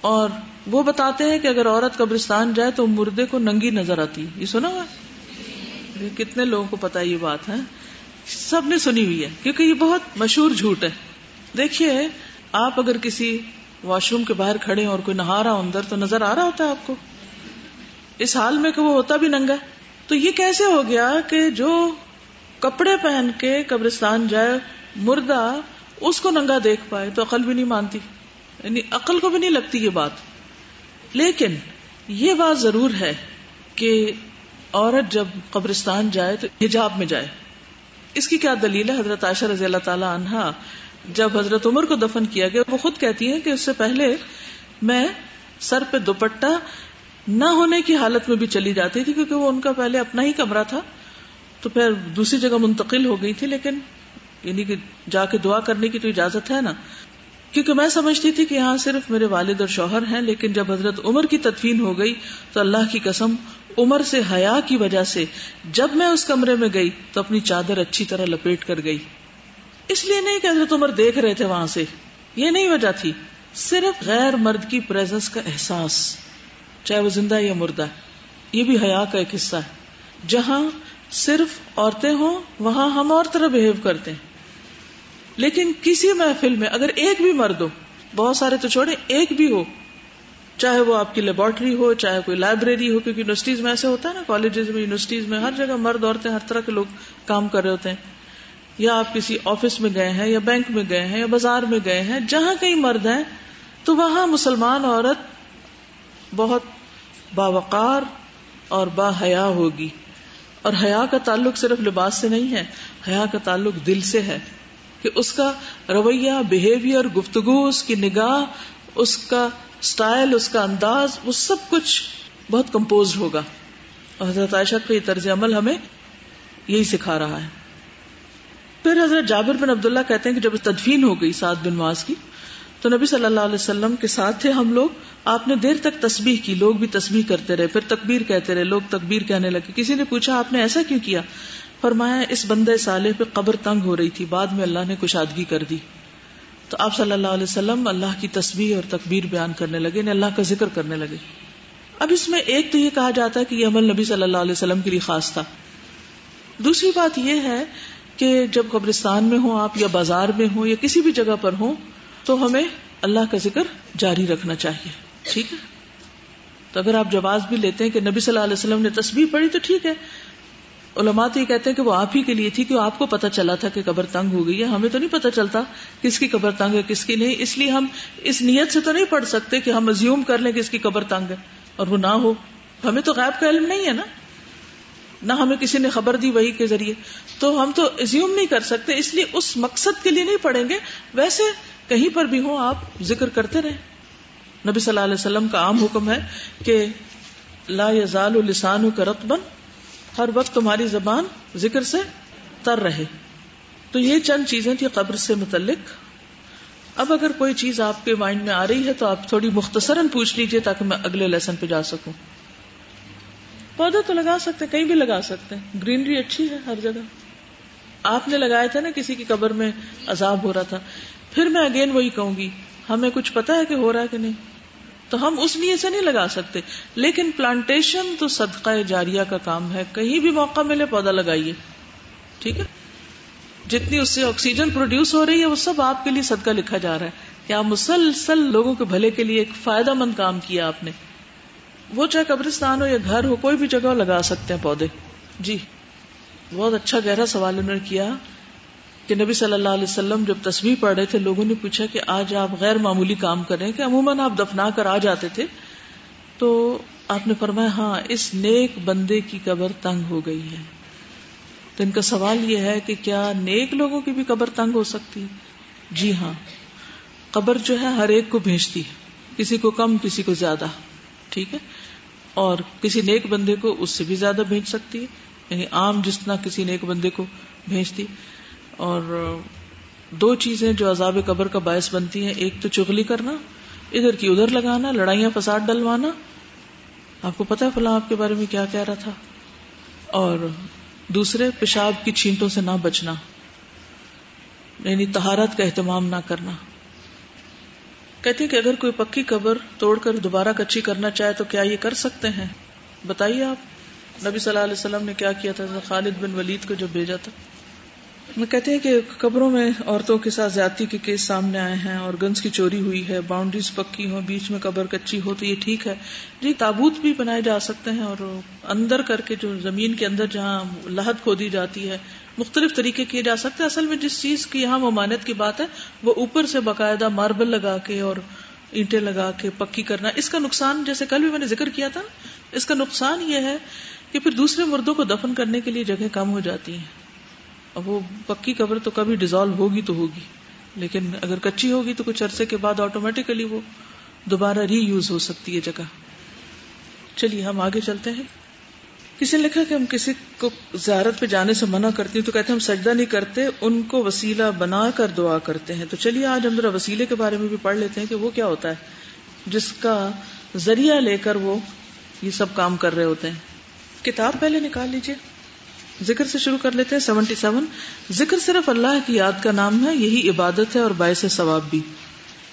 [SPEAKER 1] اور وہ بتاتے ہیں کہ اگر عورت قبرستان جائے تو مردے کو ننگی نظر آتی ہے۔ یہ سنا ہوا کتنے لوگوں کو پتا یہ بات ہے سب نے سنی ہوئی ہے، کیونکہ یہ بہت مشہور جھوٹ ہے۔ دیکھیے، آپ اگر کسی واش روم کے باہر کھڑے اور کوئی نہا رہا اندر، تو نظر آ رہا ہوتا ہے آپ کو۔ اس حال میں کہ وہ ہوتا بھی ننگا تو یہ کیسے ہو گیا کہ جو کپڑے پہن کے قبرستان جائے، مردہ اس کو ننگا دیکھ پائے تو عقل بھی نہیں مانتی۔ یعنی عقل کو بھی نہیں لگتی یہ بات۔ لیکن یہ بات ضرور ہے کہ عورت جب قبرستان جائے تو حجاب میں جائے۔ اس کی کیا دلیل ہے؟ حضرت عائشہ رضی اللہ تعالی عنہا جب حضرت عمر کو دفن کیا گیا، وہ خود کہتی ہیں کہ اس سے پہلے میں سر پہ دوپٹہ نہ ہونے کی حالت میں بھی چلی جاتی تھی کیونکہ وہ ان کا پہلے اپنا ہی کمرہ تھا۔ تو پھر دوسری جگہ منتقل ہو گئی تھی، لیکن یعنی کہ جا کے دعا کرنے کی تو اجازت ہے نا۔ کیونکہ میں سمجھتی تھی کہ یہاں صرف میرے والد اور شوہر ہیں، لیکن جب حضرت عمر کی تدفین ہو گئی تو اللہ کی قسم عمر سے حیا کی وجہ سے جب میں اس کمرے میں گئی تو اپنی چادر اچھی طرح لپیٹ کر گئی۔ اس لیے نہیں کہ حضرت عمر دیکھ رہے تھے وہاں سے، یہ نہیں وجہ تھی۔ صرف غیر مرد کی پریزنس کا احساس، چاہے وہ زندہ یا مردہ، یہ بھی حیا کا ایک حصہ ہے۔ جہاں صرف عورتیں ہوں، وہاں ہم اور طرح بہیو کرتے ہیں۔ لیکن کسی محفل میں اگر ایک بھی مرد ہو، بہت سارے تو چھوڑے ایک بھی ہو، چاہے وہ آپ کی لیبورٹری ہو، چاہے کوئی لائبریری ہو، کیونکہ یونیورسٹیز میں ایسے ہوتا ہے نا، کالجز میں، یونیورسٹیز میں، ہر جگہ مرد عورتیں، ہر طرح کے لوگ کام کر رہے ہوتے ہیں۔ یا آپ کسی آفس میں گئے ہیں، یا بینک میں گئے ہیں، یا بازار میں گئے ہیں، جہاں کئی مرد ہیں، تو وہاں مسلمان عورت بہت باوقار اور با حیا ہوگی۔ اور حیا کا تعلق صرف لباس سے نہیں ہے، حیا کا تعلق دل سے ہے کہ اس کا رویہ بہیویئر گفتگو، اس کی نگاہ، اس کا اسٹائل اس کا انداز، وہ سب کچھ بہت کمپوز ہوگا۔ اور حضرت عائشہ کا یہ طرز عمل ہمیں یہی سکھا رہا ہے۔ پھر حضرت جابر بن عبداللہ کہتے ہیں کہ جب تدفین ہو گئی سعد بن معاذ کی تو نبی صلی اللہ علیہ وسلم کے ساتھ تھے ہم لوگ۔ آپ نے دیر تک تسبیح کی، لوگ بھی تسبیح کرتے رہے، پھر تکبیر کہتے رہے، لوگ تکبیر کہنے لگے۔ کسی نے پوچھا، آپ نے ایسا کیوں کیا؟ فرمایا، اس بندے صالح پہ قبر تنگ ہو رہی تھی، بعد میں اللہ نے کشادگی کر دی۔ تو آپ صلی اللہ علیہ وسلم اللہ کی تسبیح اور تکبیر بیان کرنے لگے یعنی اللہ کا ذکر کرنے لگے۔ اب اس میں ایک تو یہ کہا جاتا ہے کہ یہ عمل نبی صلی اللہ علیہ وسلم کے لیے خاص تھا۔ دوسری بات یہ ہے کہ جب قبرستان میں ہوں آپ یا بازار میں ہوں یا کسی بھی جگہ پر ہوں تو ہمیں اللہ کا ذکر جاری رکھنا چاہیے۔ ٹھیک ہے؟ تو اگر آپ جواز بھی لیتے ہیں کہ نبی صلی اللہ علیہ وسلم نے تصویر پڑھی تو ٹھیک ہے۔ علماء تو یہ کہتے ہیں کہ وہ آپ ہی کے لیے تھی کہ آپ کو پتا چلا تھا کہ قبر تنگ ہو گئی ہے۔ ہمیں تو نہیں پتا چلتا کس کی قبر تنگ ہے، کس کی نہیں۔ اس لیے ہم اس نیت سے تو نہیں پڑھ سکتے کہ ہم ازیوم کر لیں کہ اس کی قبر تنگ ہے اور وہ نہ ہو۔ ہمیں تو غائب کا علم نہیں ہے نا۔ نہ ہمیں کسی نے خبر دی وہی کے ذریعے۔ تو ہم تو ازیوم نہیں کر سکتے، اس لیے اس مقصد کے لیے نہیں پڑھیں گے۔ ویسے کہیں پر بھی ہوں، آپ ذکر کرتے رہے نبی صلی اللہ علیہ وسلم کا عام حکم ہے کہ لا یزال لسان کا رقبن ہر وقت تمہاری زبان ذکر سے تر رہے۔ تو یہ چند چیزیں تھی قبر سے متعلق۔ اب اگر کوئی چیز آپ کے مائنڈ میں آ رہی ہے تو آپ تھوڑی مختصراً پوچھ لیجیے تاکہ میں اگلے لیسن پہ جا سکوں۔ پودا تو لگا سکتے کہیں بھی لگا سکتے ہیں۔ گرینری اچھی ہے ہر جگہ۔ آپ نے لگایا تھا نا کسی کی قبر میں عذاب ہو رہا تھا۔ پھر میں اگین وہی کہوں گی، ہمیں کچھ پتا ہے کہ ہو رہا ہے کہ نہیں؟ تو ہم اس نیے سے نہیں لگا سکتے۔ لیکن پلانٹیشن تو صدقہ جاریہ کا کام ہے۔ کہیں بھی موقع ملے پودا لگائیے۔ ٹھیک ہے؟ جتنی اس سے آکسیجن پروڈیوس ہو رہی ہے، وہ سب آپ کے لیے صدقہ لکھا جا رہا ہے۔ کہ آپ مسلسل لوگوں کے بھلے کے لیے ایک فائدہ مند کام کیا آپ نے؟ وہ چاہے قبرستان ہو یا گھر ہو، کوئی بھی جگہ لگا سکتے ہیں پودے۔ جی بہت اچھا گہرا سوال انہوں نے کیا کہ نبی صلی اللہ علیہ وسلم جب تصویر پڑھ رہے تھے، لوگوں نے پوچھا کہ آج آپ غیر معمولی کام کریں کہ عموماً آپ دفنا کر آ جاتے تھے؟ تو آپ نے فرمایا ہاں اس نیک بندے کی قبر تنگ ہو گئی ہے۔ تو ان کا سوال یہ ہے کہ کیا نیک لوگوں کی بھی قبر تنگ ہو سکتی؟ جی ہاں۔ قبر جو ہے، ہر ایک کو بھیجتی ہے، کسی کو کم، کسی کو زیادہ، ٹھیک ہے؟ اور کسی نیک بندے کو اس سے بھی زیادہ بھیج سکتی ہے۔ یعنی عام جس طرح کسی نیک بندے کو بھیجتی۔ اور دو چیزیں جو عذاب قبر کا باعث بنتی ہیں، ایک تو چغلی کرنا، ادھر کی ادھر لگانا، لڑائیاں فساد ڈلوانا۔ آپ کو پتا ہے فلاں آپ کے بارے میں کیا کہہ رہا تھا۔ اور دوسرے، پیشاب کی چھینٹوں سے نہ بچنا۔ یعنی تہارت کا اہتمام نہ کرنا۔ کہتے کہ اگر کوئی پکی قبر توڑ کر دوبارہ کچی کرنا چاہے تو کیا یہ کر سکتے ہیں؟ بتائیے آپ، نبی صلی اللہ علیہ وسلم نے کیا کیا تھا؟ خالد بن ولید کو جو بھیجا تھا۔ میں کہتے ہیں کہ قبروں میں عورتوں کے ساتھ زیادتی کے کیس سامنے آئے ہیں اور گنز کی چوری ہوئی ہے، باؤنڈریز پکی ہو بیچ میں قبر کچی ہو تو یہ ٹھیک ہے۔ جی تابوت بھی بنائے جا سکتے ہیں اور اندر کر کے جو زمین کے اندر جہاں لہد کھودی جاتی ہے مختلف طریقے کیے جا سکتے ہیں۔ اصل میں جس چیز کی یہاں ممانت کی بات ہے، وہ اوپر سے باقاعدہ ماربل لگا کے اور اینٹیں لگا کے پکی کرنا۔ اس کا نقصان، جیسے کل بھی میں نے ذکر کیا تھا، اس کا نقصان یہ ہے کہ پھر دوسرے مردوں کو دفن کرنے کے لیے جگہ کم ہو جاتی ہیں۔ اب وہ پکی قبر تو کبھی ڈیزالو ہوگی تو ہوگی، لیکن اگر کچی ہوگی تو کچھ عرصے کے بعد آٹومیٹیکلی وہ دوبارہ ری یوز ہو سکتی ہے جگہ۔ چلیے، ہم آگے چلتے ہیں۔ کسی نے لکھا کہ ہم کسی کو زیارت پہ جانے سے منع کرتی تو کہتے ہیں ہم سجدہ نہیں کرتے، ان کو وسیلہ بنا کر دعا کرتے ہیں۔ تو چلیے، آج ہم ذرا وسیلے کے بارے میں بھی پڑھ لیتے ہیں کہ وہ کیا ہوتا ہے۔ جس کا ذریعہ لے کر وہ یہ سب کام کر رہے ہوتے ہیں۔ کتاب پہلے نکال لیجیے ذکر سے شروع کر لیتے ہیں، سیونٹی سیون۔ ذکر صرف اللہ کی یاد کا نام ہے، یہی عبادت ہے اور باعث ثواب بھی۔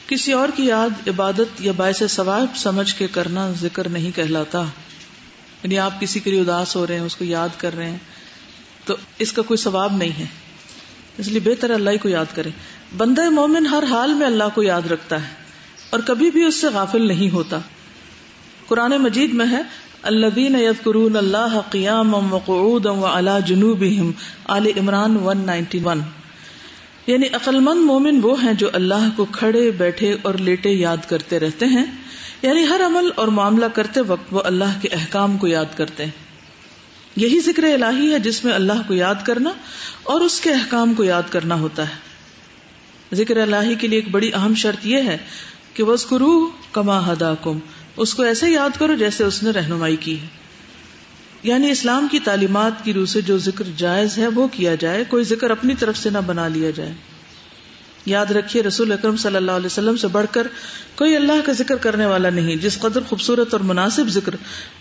[SPEAKER 1] کسی اور کی یاد عبادت یا باعث ثواب سمجھ کے کرنا ذکر نہیں کہلاتا۔ یعنی آپ کسی کے لیے اداس ہو رہے ہیں، اس کو یاد کر رہے ہیں، تو اس کا کوئی ثواب نہیں ہے۔ اس لیے بہتر اللہ کو یاد کرے۔ بندہ مومن ہر حال میں اللہ کو یاد رکھتا ہے، اور کبھی بھی اس سے غافل نہیں ہوتا۔ قرآن مجید میں ہے الذين يذكرون الله قياما وقعودا وعلى جنوبهم آل عمران 191 یعنی عقل مند مومن وہ ہیں جو اللہ کو کھڑے بیٹھے اور لیٹے یاد کرتے رہتے ہیں۔ یعنی ہر عمل اور معاملہ کرتے وقت وہ اللہ کے احکام کو یاد کرتے ہیں۔ یہی ذکر الہی ہے جس میں اللہ کو یاد کرنا اور اس کے احکام کو یاد کرنا ہوتا ہے۔ ذکر الہی کے لیے ایک بڑی اہم شرط یہ ہے کہ وہ کما ہدا کم اس کو ایسے یاد کرو جیسے اس نے رہنمائی کی ہے۔ یعنی اسلام کی تعلیمات کی روح سے جو ذکر جائز ہے وہ کیا جائے، کوئی ذکر اپنی طرف سے نہ بنا لیا جائے۔ یاد رکھیے رسول اکرم صلی اللہ علیہ وسلم سے بڑھ کر کوئی اللہ کا ذکر کرنے والا نہیں جس قدر خوبصورت اور مناسب ذکر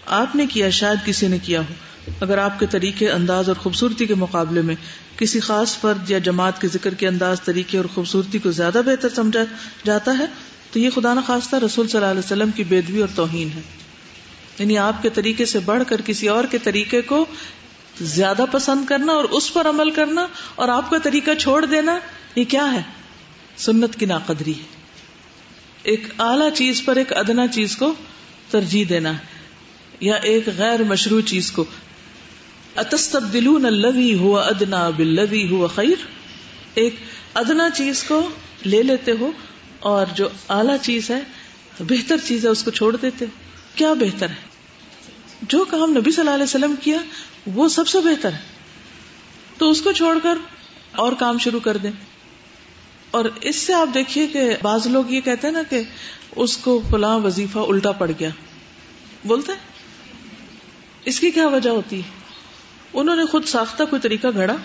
[SPEAKER 1] آپ نے کیا، شاید کسی نے کیا ہو۔ اگر آپ کے طریقے، انداز اور خوبصورتی کے مقابلے میں کسی خاص فرد یا جماعت کے ذکر کے انداز، طریقے اور خوبصورتی کو زیادہ بہتر سمجھا جاتا ہے، تو یہ خدا نخواستہ رسول صلی اللہ علیہ وسلم کی بےدوی اور توہین ہے۔ یعنی آپ کے طریقے سے بڑھ کر کسی اور کے طریقے کو زیادہ پسند کرنا اور اس پر عمل کرنا اور آپ کا طریقہ چھوڑ دینا، یہ کیا ہے؟ سنت کی ناقدری ہے۔ ایک اعلی چیز پر ایک ادنا چیز کو ترجیح دینا یا ایک غیر مشروع چیز کو۔ اتستبدلون الذي هو ادنا بالذي هو خیر ایک ادنا چیز کو لے لیتے ہو اور جو اعلی چیز ہے، بہتر چیز ہے، اس کو چھوڑ دیتے ہو۔ کیا بہتر ہے؟ جو کام نبی صلی اللہ علیہ وسلم کیا، وہ سب سے بہتر ہے۔ تو اس کو چھوڑ کر اور کام شروع کر دیں۔ اور اس سے آپ دیکھیے کہ بعض لوگ یہ کہتے ہیں نا کہ اس کو فلاں وظیفہ الٹا پڑ گیا۔ بولتے اس کی کیا وجہ ہوتی ہے؟ انہوں نے خود ساختہ کوئی طریقہ گھڑا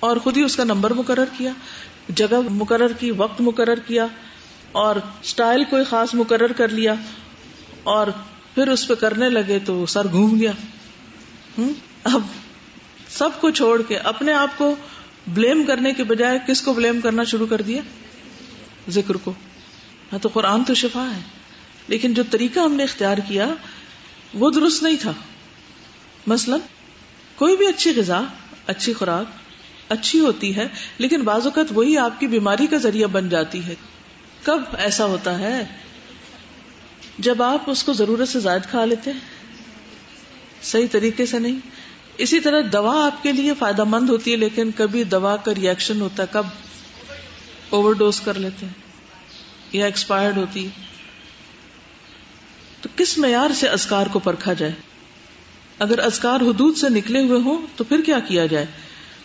[SPEAKER 1] اور خود ہی اس کا نمبر مقرر کیا، جگہ مقرر کی، وقت مقرر کیا اور اسٹائل کوئی خاص مقرر کر لیا اور پھر اس پہ کرنے لگے تو سر گھوم گیا۔ اب سب کو چھوڑ کے اپنے آپ کو بلیم کرنے کے بجائے کس کو بلیم کرنا شروع کر دیا؟ ذکر کو۔ ہاں تو قرآن تو شفا ہے۔ لیکن جو طریقہ ہم نے اختیار کیا، وہ درست نہیں تھا۔ مثلا، کوئی بھی اچھی غذا، اچھی خوراک، اچھی ہوتی ہے، لیکن بعض اوقات وہی آپ کی بیماری کا ذریعہ بن جاتی ہے۔ کب ایسا ہوتا ہے؟ جب آپ اس کو ضرورت سے زائد کھا لیتے صحیح طریقے سے نہیں۔ اسی طرح دوا آپ کے لیے فائدہ مند ہوتی ہے، لیکن کبھی دوا کا ریئیکشن ہوتا ہے، کب اوور ڈوز کر لیتے ہیں یا ایکسپائرڈ ہوتی تو کس معیار سے ازکار کو پرکھا جائے؟ اگر ازکار حدود سے نکلے ہوئے ہوں تو پھر کیا کیا جائے؟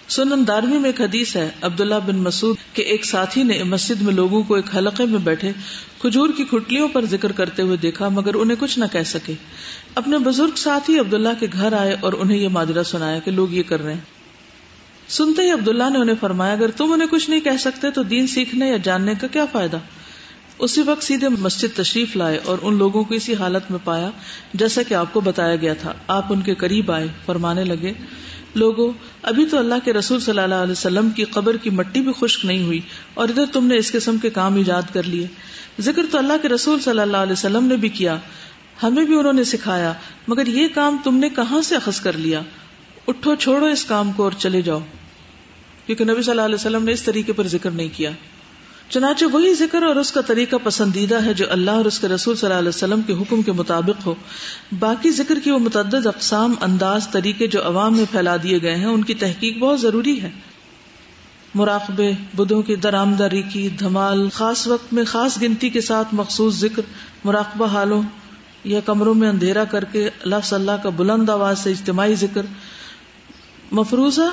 [SPEAKER 1] سنن داروی میں ایک حدیث ہے، عبداللہ بن مسعود کے ایک ساتھی نے مسجد میں لوگوں کو ایک حلقے میں بیٹھے، کھجور کی کھٹلیوں پر ذکر کرتے ہوئے دیکھا، مگر انہیں کچھ نہ کہہ سکے۔ اپنے بزرگ ساتھی عبداللہ کے گھر آئے اور انہیں یہ ماجرا سنایا کہ لوگ یہ کر رہے ہیں۔ سنتے ہی عبداللہ نے انہیں فرمایا، اگر تم انہیں کچھ نہیں کہہ سکتے تو دین سیکھنے یا جاننے کا کیا فائدہ؟ اسی وقت سیدھے مسجد تشریف لائے اور ان لوگوں کو اسی حالت میں پایا جیسا کہ آپ کو بتایا گیا تھا۔ آپ ان کے قریب آئے، فرمانے لگے لوگوں ابھی تو اللہ کے رسول صلی اللہ علیہ وسلم کی قبر کی مٹی بھی خشک نہیں ہوئی اور ادھر تم نے اس قسم کے کام ایجاد کر لیے۔ ذکر تو اللہ کے رسول صلی اللہ علیہ وسلم نے بھی کیا، ہمیں بھی انہوں نے سکھایا، مگر یہ کام تم نے کہاں سے اخذ کر لیا؟ اٹھو، چھوڑو اس کام کو اور چلے جاؤ۔ کیونکہ نبی صلی اللہ علیہ وسلم نے اس طریقے پر ذکر نہیں کیا۔ چنانچہ وہی ذکر اور اس کا طریقہ پسندیدہ ہے جو اللہ اور اس کے رسول صلی اللہ علیہ وسلم کے حکم کے مطابق ہو۔ باقی ذکر کی وہ متعدد اقسام، انداز، طریقے جو عوام میں پھیلا دیے گئے ہیں، ان کی تحقیق بہت ضروری ہے۔ مراقبے، بدھوں کی درآمداری کی، دھمال، خاص وقت میں خاص گنتی کے ساتھ مخصوص ذکر، مراقبہ حالوں یا کمروں میں اندھیرا کر کے، اللہ صلی اللہ کا بلند آواز سے اجتماعی ذکر۔ مفروضہ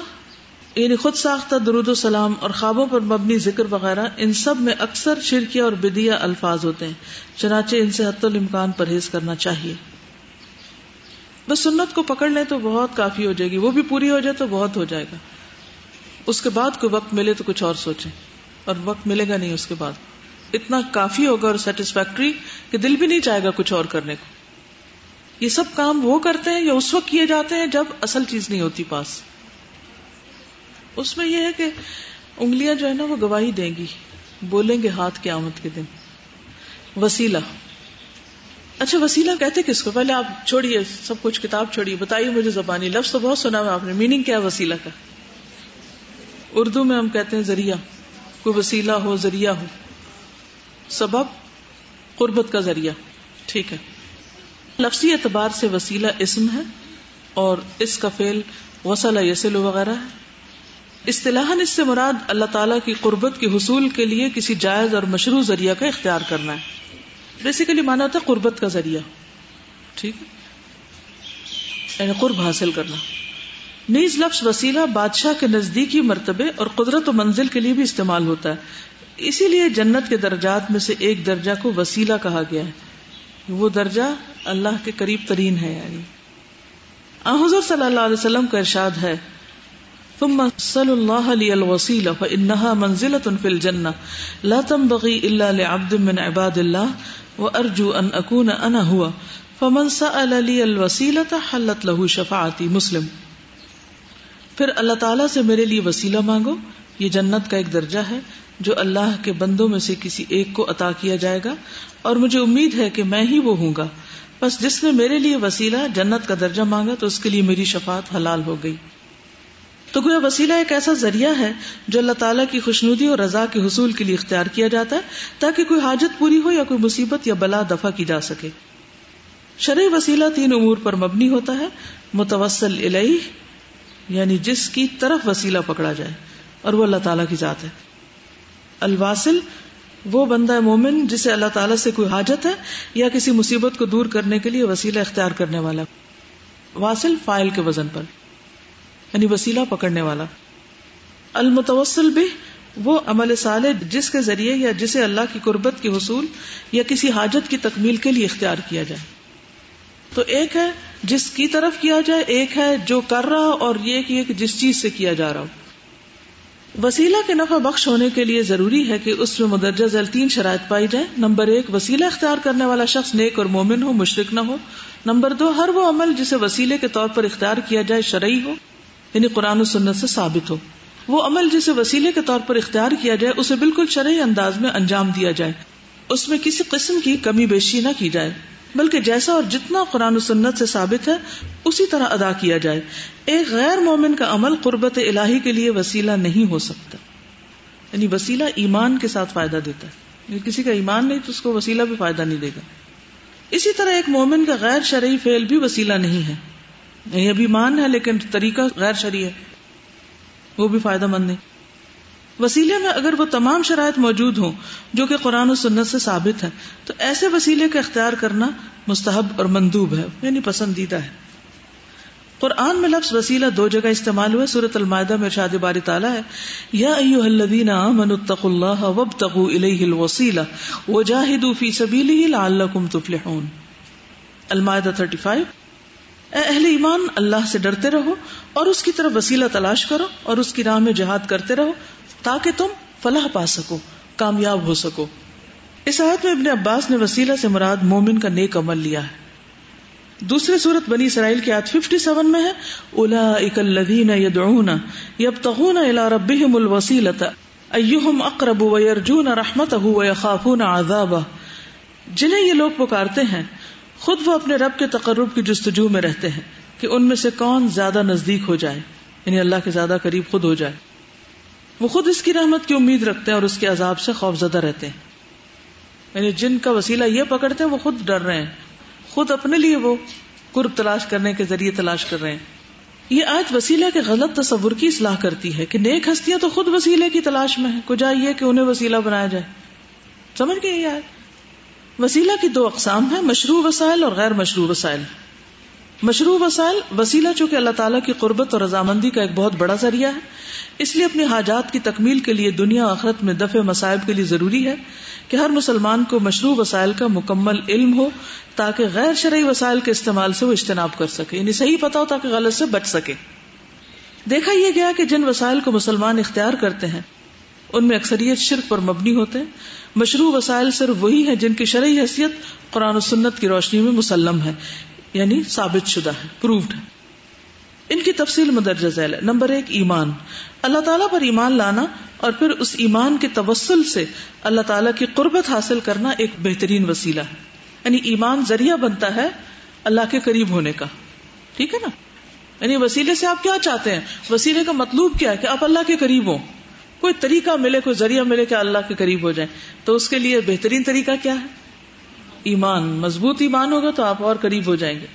[SPEAKER 1] یعنی خود ساختہ درود و سلام اور خوابوں پر مبنی ذکر وغیرہ ان سب میں اکثر شرکیہ اور بدیا الفاظ ہوتے ہیں، چنانچہ ان سے حت الامکان پرہیز کرنا چاہیے۔ بس سنت کو پکڑ لیں تو بہت کافی ہو جائے گی، وہ بھی پوری ہو جائے تو بہت ہو جائے گا۔ اس کے بعد کوئی وقت ملے تو کچھ اور سوچیں۔ اور وقت ملے گا نہیں اس کے بعد۔ اتنا کافی ہوگا اور سیٹسفیکٹری کہ دل بھی نہیں چاہے گا کچھ اور کرنے کو۔ یہ سب کام وہ کرتے ہیں یا اس وقت کیے جاتے ہیں جب اصل چیز نہیں ہوتی پاس۔ اس میں یہ ہے کہ انگلیاں جو ہے نا وہ گواہی دیں گی، بولیں گے ہاتھ قیامت کے دن۔ وسیلہ۔ اچھا وسیلہ کہتے کس کو؟ پہلے آپ چھوڑیے، سب کچھ کتاب چھوڑیے، بتائیے مجھے زبانی لفظ تو بہت سنا ہوا آپ نے۔ میننگ کیا وسیلہ کا؟ اردو میں ہم کہتے ہیں ذریعہ۔ کوئی وسیلہ ہو، ذریعہ ہو۔ سبب، قربت کا ذریعہ۔ ٹھیک ہے۔ لفظی اعتبار سے وسیلہ اسم ہے اور اس کا فیل وسلہ یسل وغیرہ ہے۔ اصطلاح اس سے مراد اللہ تعالیٰ کی قربت کے حصول کے لیے کسی جائز اور مشروع ذریعہ کا اختیار کرنا ہے۔ بیسیکلی مانا ہوتا ہے قربت کا ذریعہ۔ ٹھیک یعنی قرب حاصل کرنا۔ نیز لفظ وسیلہ بادشاہ کے نزدیکی مرتبے اور قدرت و منزل کے لیے بھی استعمال ہوتا ہے۔ اسی لیے جنت کے درجات میں سے ایک درجہ کو وسیلہ کہا گیا ہے۔ وہ درجہ اللہ کے قریب ترین ہے یعنی۔ حضور صلی اللہ علیہ وسلم کا ارشاد ہے۔ ثم صل الله لي الوسيله فانها منزله في الجنه لا تنبغي الا لعبد من عباد الله وارجو ان اكون انا هو. فمن سال لي الوسيله حلت له شفاعتي مسلم. پھر اللہ تعالیٰ سے میرے لیے وسیلہ مانگو، یہ جنت کا ایک درجہ ہے، جو اللہ کے بندوں میں سے کسی ایک کو عطا کیا جائے گا، اور مجھے امید ہے کہ میں ہی وہ ہوں گا۔ بس جس نے میرے لیے وسیلہ جنت کا درجہ مانگا، تو اس کے لیے میری شفاعت حلال ہو گئی۔ تو گویا وسیلہ ایک ایسا ذریعہ ہے جو اللہ تعالیٰ کی خوشنودی اور رضا کے حصول کے لیے اختیار کیا جاتا ہے، تاکہ کوئی حاجت پوری ہو یا کوئی مصیبت یا بلا دفع کی جا سکے۔ شرع وسیلہ تین امور پر مبنی ہوتا ہے۔ متوسل الہی یعنی جس کی طرف وسیلہ پکڑا جائے، اور وہ اللہ تعالیٰ کی ذات ہے۔ الواصل، وہ بندہ مومن جسے اللہ تعالیٰ سے کوئی حاجت ہے یا کسی مصیبت کو دور کرنے کے لیے وسیلہ اختیار کرنے والا۔ واصل، فائل کے وزن پر۔ یعنی وسیلہ پکڑنے والا۔ المتوسل بھی وہ عمل صالح جس کے ذریعے یا جسے اللہ کی قربت کے حصول یا کسی حاجت کی تکمیل کے لیے اختیار کیا جائے۔ تو ایک ہے جس کی طرف کیا جائے، ایک ہے جو کر رہا اور یہ کہ جس چیز سے کیا جا رہا ہو۔ وسیلہ کے نفع بخش ہونے کے لیے ضروری ہے کہ اس میں مدرجہ ذیل تین شرائط پائی جائے نمبر ایک، وسیلہ اختیار کرنے والا شخص نیک اور مومن ہو مشرق نہ ہو۔ نمبر دو، ہر وہ عمل جسے وسیلے کے طور پر اختیار کیا جائے شرعی ہو۔ یعنی قرآن و سنت سے ثابت ہو۔ وہ عمل جسے وسیلے کے طور پر اختیار کیا جائے، اسے بالکل شرعی انداز میں انجام دیا جائے۔ اس میں کسی قسم کی کمی بیشی نہ کی جائے، بلکہ جیسا اور جتنا قرآن و سنت سے ثابت ہے، اسی طرح ادا کیا جائے۔ ایک غیر مومن کا عمل قربت الہی کے لیے وسیلہ نہیں ہو سکتا۔ یعنی وسیلہ ایمان کے ساتھ فائدہ دیتا ہے۔ یعنی کسی کا ایمان نہیں تو اس کو وسیلہ بھی فائدہ نہیں دے گا۔ اسی طرح ایک مومن کا غیر شرعی فعل بھی وسیلہ نہیں ہے۔ یہ بھی مان ہے، لیکن طریقہ غیر شریع ہے۔ وہ بھی فائدہ مند نہیں۔ وسیلے میں اگر وہ تمام شرائط موجود ہوں، جو کہ قرآن و سنت سے ثابت ہے تو ایسے وسیلے کا اختیار کرنا مستحب اور مندوب ہے یعنی پسندیدہ ہے۔ قرآن میں لفظ وسیلہ دو جگہ استعمال ہوئے سورت المائدہ میں ارشاد باری تعالیٰ ہے، یا ایوہ الذین آمنوا اتقوا اللہ وابتقوا الیہ الوسیلہ وجاہدوا فی سبیلہ لعلکم تفلحون۔ المائدہ 35 اے اہل ایمان، اللہ سے ڈرتے رہو اور اس کی طرف وسیلہ تلاش کرو اور اس کی راہ میں جہاد کرتے رہو تاکہ تم فلاح پا سکو، کامیاب ہو سکو۔ اس آیت میں ابن عباس نے وسیلہ سے مراد مومن کا نیک عمل لیا ہے۔ دوسری صورت بنی اسرائیل کی آیت 57 میں ہے اولئک الذین یدعون یبتغون الی ربهم الوسیلۃ، ایہم اقرب ویرجون رحمتہ ویخافون عذابہ۔ جنہیں یہ لوگ پکارتے ہیں خود وہ اپنے رب کے تقرب کی جستجو میں رہتے ہیں کہ ان میں سے کون زیادہ نزدیک ہو جائے یعنی اللہ کے زیادہ قریب خود ہو جائے۔ وہ خود اس کی رحمت کی امید رکھتے ہیں اور اس کے عذاب سے خوف زدہ رہتے ہیں۔ یعنی جن کا وسیلہ یہ پکڑتے ہیں، وہ خود ڈر رہے ہیں۔ خود اپنے لیے وہ قرب تلاش کرنے کے ذریعے تلاش کر رہے ہیں۔ یہ آج وسیلہ کے غلط تصور کی اصلاح کرتی ہے کہ نیک ہستیاں تو خود وسیلے کی تلاش میں ہے کجا یہ کہ انہیں وسیلہ بنایا جائے۔ سمجھ گئے یہ آج وسیلہ کی دو اقسام ہیں، مشروع وسائل اور غیر مشروع وسائل۔ مشروع وسائل، وسیلہ چونکہ اللہ تعالیٰ کی قربت اور رضامندی کا ایک بہت بڑا ذریعہ ہے، اس لیے اپنی حاجات کی تکمیل کے لیے دنیا آخرت میں دفع مصائب کے لیے ضروری ہے کہ ہر مسلمان کو مشروع وسائل کا مکمل علم ہو تاکہ غیر شرعی وسائل کے استعمال سے وہ اجتناب کر سکے۔ یعنی صحیح پتا ہو تاکہ غلط سے بچ سکے۔ دیکھا یہ گیا کہ جن وسائل کو مسلمان اختیار کرتے ہیں، ان میں اکثریت شرک پر مبنی ہوتے ہیں۔ مشروع وسائل صرف وہی ہیں جن کی شرعی حیثیت قرآن و سنت کی روشنی میں مسلم ہے یعنی ثابت شدہ ہے پروفڈ ہے ان کی تفصیل مدرجہ ذیل ہے۔ نمبر ایک، ایمان۔ اللہ تعالیٰ پر ایمان لانا اور پھر اس ایمان کے توسل سے اللہ تعالیٰ کی قربت حاصل کرنا ایک بہترین وسیلہ ہے۔ یعنی ایمان ذریعہ بنتا ہے اللہ کے قریب ہونے کا۔ ٹھیک ہے نا؟ یعنی وسیلے سے آپ کیا چاہتے ہیں؟ وسیلے کا مطلوب کیا ہے کہ آپ اللہ کے قریب ہوں۔ کوئی طریقہ ملے، کوئی ذریعہ ملے کہ اللہ کے قریب ہو جائیں۔ تو اس کے لیے بہترین طریقہ کیا ہے؟ ایمان۔ مضبوط ایمان ہوگا تو آپ اور قریب ہو جائیں گے۔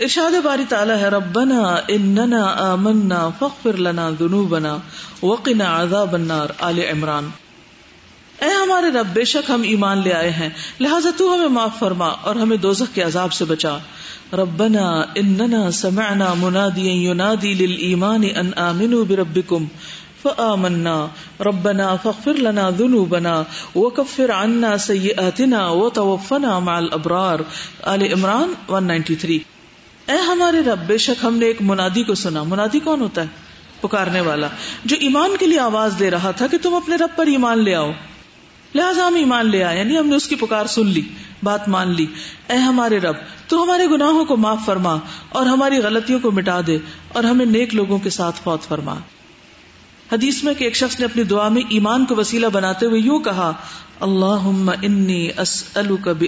[SPEAKER 1] ارشاد باری تعالیٰ ہے، ربنا اننا آمنا فاغفر لنا ذنوبنا وقنا عذاب النار۔ آل عمران۔ اے ہمارے رب، بے شک ہم ایمان لے آئے ہیں۔ لہٰذا تو ہمیں معاف فرما اور ہمیں دوزخ کے عذاب سے بچا۔ ربنا اننا سمعنا منادیا ينادي للایمان ان آمنوا بربکم۔ فآمنا. ربنا فاغفر لنا ذنوبنا وكفر عنا سيئاتنا وتوفنا مع الابرار آل عمران 193 اے ہمارے رب، بے شک ہم نے ایک منادی کو سنا. منادی کون ہوتا ہے؟ پکارنے والا. جو ایمان کے لیے آواز دے رہا تھا کہ تم اپنے رب پر ایمان لے آؤ. لہٰذا ہم ایمان لے آئے. یعنی ہم نے اس کی پکار سن لی، بات مان لی. اے ہمارے رب، تو ہمارے گناہوں کو معاف فرما اور ہماری غلطیوں کو مٹا دے اور ہمیں نیک لوگوں کے ساتھ فوت فرما۔ حدیث میں کہ ایک شخص نے اپنی دعا میں ایمان کو وسیلہ بناتے ہوئے یوں کہا اللہ انی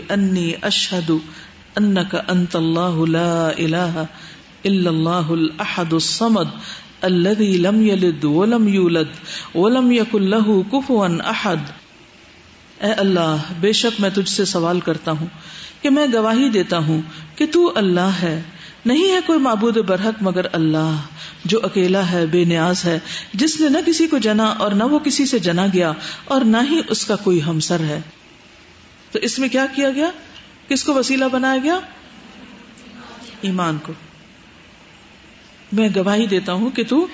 [SPEAKER 1] انی اشہد انك انت الله لا اله الا الله الاحد الصمد الذي لم يلد ولم يولد ولم يكن له كفوا احد. اے اللہ، بے شک میں تجھ سے سوال کرتا ہوں کہ میں گواہی دیتا ہوں کہ تو اللہ ہے نہیں ہے کوئی معبود برحق مگر اللہ، جو اکیلا ہے، بے نیاز ہے۔ جس نے نہ کسی کو جنا اور نہ وہ کسی سے جنا گیا اور نہ ہی اس کا کوئی ہمسر ہے۔ تو اس میں کیا کیا گیا؟ کس کو وسیلہ بنایا گیا؟ ایمان کو۔ میں گواہی دیتا ہوں کہ تو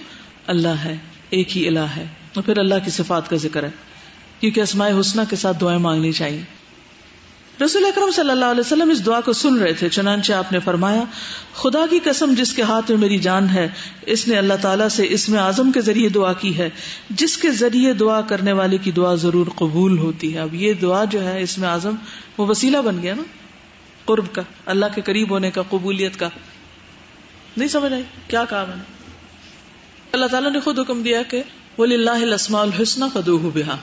[SPEAKER 1] اللہ ہے، ایک ہی الہ ہے۔ اور پھر اللہ کی صفات کا ذکر ہے۔ کیونکہ اسماء حسنہ کے ساتھ دعائیں مانگنی چاہیے۔ رسول اکرم صلی اللہ علیہ وسلم اس دعا کو سن رہے تھے، چنانچہ آپ نے فرمایا، خدا کی قسم جس کے ہاتھ میں میری جان ہے، اس نے اللہ تعالیٰ سے اس میں اعظم کے ذریعے دعا کی ہے۔ جس کے ذریعے دعا کرنے والے کی دعا ضرور قبول ہوتی ہے۔ اب یہ دعا جو ہے، اس میں اعظم وہ وسیلہ بن گیا نا، قرب کا، اللہ کے قریب ہونے کا، قبولیت کا۔ نہیں سمجھ آئی؟ کیا کہا میں نے اللہ تعالیٰ نے خود حکم دیا کہ ولی اللہ الحسن قدو بہا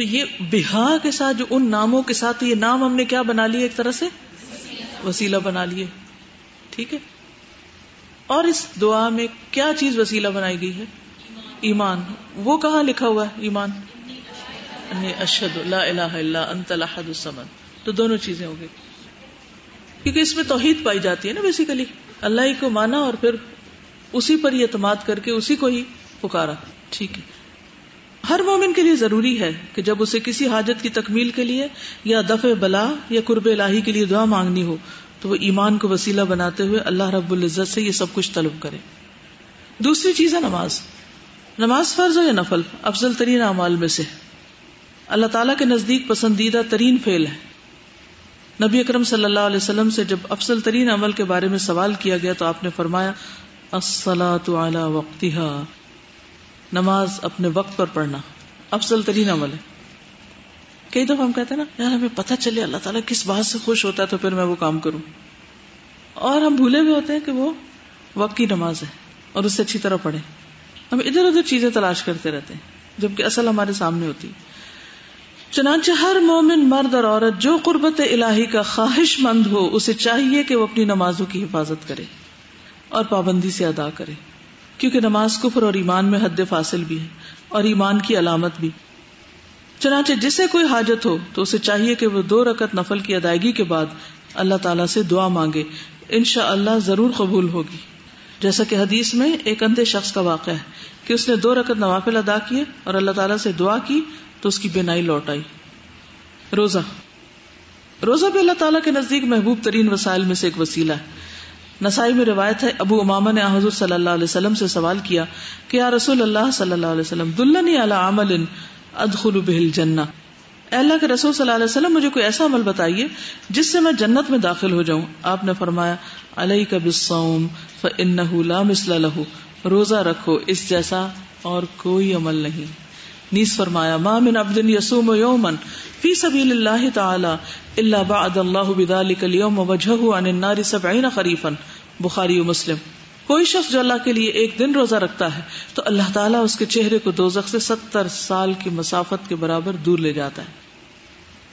[SPEAKER 1] تو یہ بہا کے ساتھ جو ان ناموں کے ساتھ یہ نام ہم نے کیا بنا لیے ایک طرح سے؟ وسیلہ بنا لیے۔ ٹھیک ہے؟ اور اس دعا میں کیا چیز وسیلہ بنائی گئی ہے؟ ایمان۔ وہ کہاں لکھا ہوا ہے؟ ایمان۔ اشد اللہ اللہ اللہ انت الحد السمد تو دونوں چیزیں ہو گئی۔ کیونکہ اس میں توحید پائی جاتی ہے نا بیسیکلی اللہ ہی کو مانا اور پھر اسی پر ہی اعتماد کر کے اسی کو ہی پکارا۔ ٹھیک ہے۔ ہر مومن کے لیے ضروری ہے کہ جب اسے کسی حاجت کی تکمیل کے لیے یا دفع بلا یا قرب الہی کے لیے دعا مانگنی ہو، تو وہ ایمان کو وسیلہ بناتے ہوئے اللہ رب العزت سے یہ سب کچھ طلب کرے۔ دوسری چیز ہے نماز۔ نماز فرض ہو یا نفل؟ افضل ترین اعمال میں سے۔ اللہ تعالیٰ کے نزدیک پسندیدہ ترین فیل ہے۔ نبی اکرم صلی اللہ علیہ وسلم سے جب افضل ترین عمل کے بارے میں سوال کیا گیا تو آپ نے فرمایا نماز اپنے وقت پر پڑھنا، افضل ترین عمل ہے۔ کئی دفعہ ہم کہتے ہیں نا یار ہمیں پتہ چلے، اللہ تعالیٰ کس بات سے خوش ہوتا ہے، تو پھر میں وہ کام کروں۔ اور ہم بھولے بھی ہوتے ہیں کہ وہ وقت کی نماز ہے اور اس سے اچھی طرح پڑھے ہم ادھر ادھر چیزیں تلاش کرتے رہتے ہیں، جبکہ اصل ہمارے سامنے ہوتی۔ چنانچہ ہر مومن، مرد اور عورت جو قربت الہی کا خواہش مند ہو، اسے چاہیے کہ وہ اپنی نمازوں کی حفاظت کرے اور پابندی سے ادا کرے۔ کیونکہ نماز کفر اور ایمان میں حد فاصل بھی ہے اور ایمان کی علامت بھی۔ چنانچہ جسے کوئی حاجت ہو تو اسے چاہیے کہ وہ دو رکت نفل کی ادائیگی کے بعد اللہ تعالیٰ سے دعا مانگے۔ ان شاء اللہ ضرور قبول ہوگی۔ جیسا کہ حدیث میں ایک اندھے شخص کا واقعہ ہے کہ اس نے دو رکت نوافل ادا کیے اور اللہ تعالیٰ سے دعا کی تو اس کی بینائی لوٹ آئی۔ روزہ۔ روزہ بھی اللہ تعالیٰ کے نزدیک محبوب ترین وسائل میں سے ایک وسیلہ ہے۔ نسائی میں روایت ہے، ابو اماما نے حضور صلی اللہ علیہ وسلم سے سوال کیا کہ یا رسول اللہ صلی اللہ علیہ وسلم، دلنی علی عمل ادخل به الجنہ۔ اے اللہ کے رسول صلی اللہ علیہ وسلم، مجھے کوئی ایسا عمل بتائیے جس سے میں جنت میں داخل ہو جاؤں۔ آپ نے فرمایا، علیک بالصوم فانه لا مثل له روزہ رکھو، اس جیسا اور کوئی عمل نہیں۔ نیز فرمایا، ما من عبد یسوم یوما فی سبیل اللہ تعالی الا بعد اللہ بذلك اليوم وجهه عن النار 70 خریفا. بخاری و مسلم۔ کوئی شخص جو اللہ کے لیے ایک دن روزہ رکھتا ہے، تو اللہ تعالیٰ اس کے چہرے کو دوزخ سے ستر سال کی مسافت کے برابر دور لے جاتا ہے۔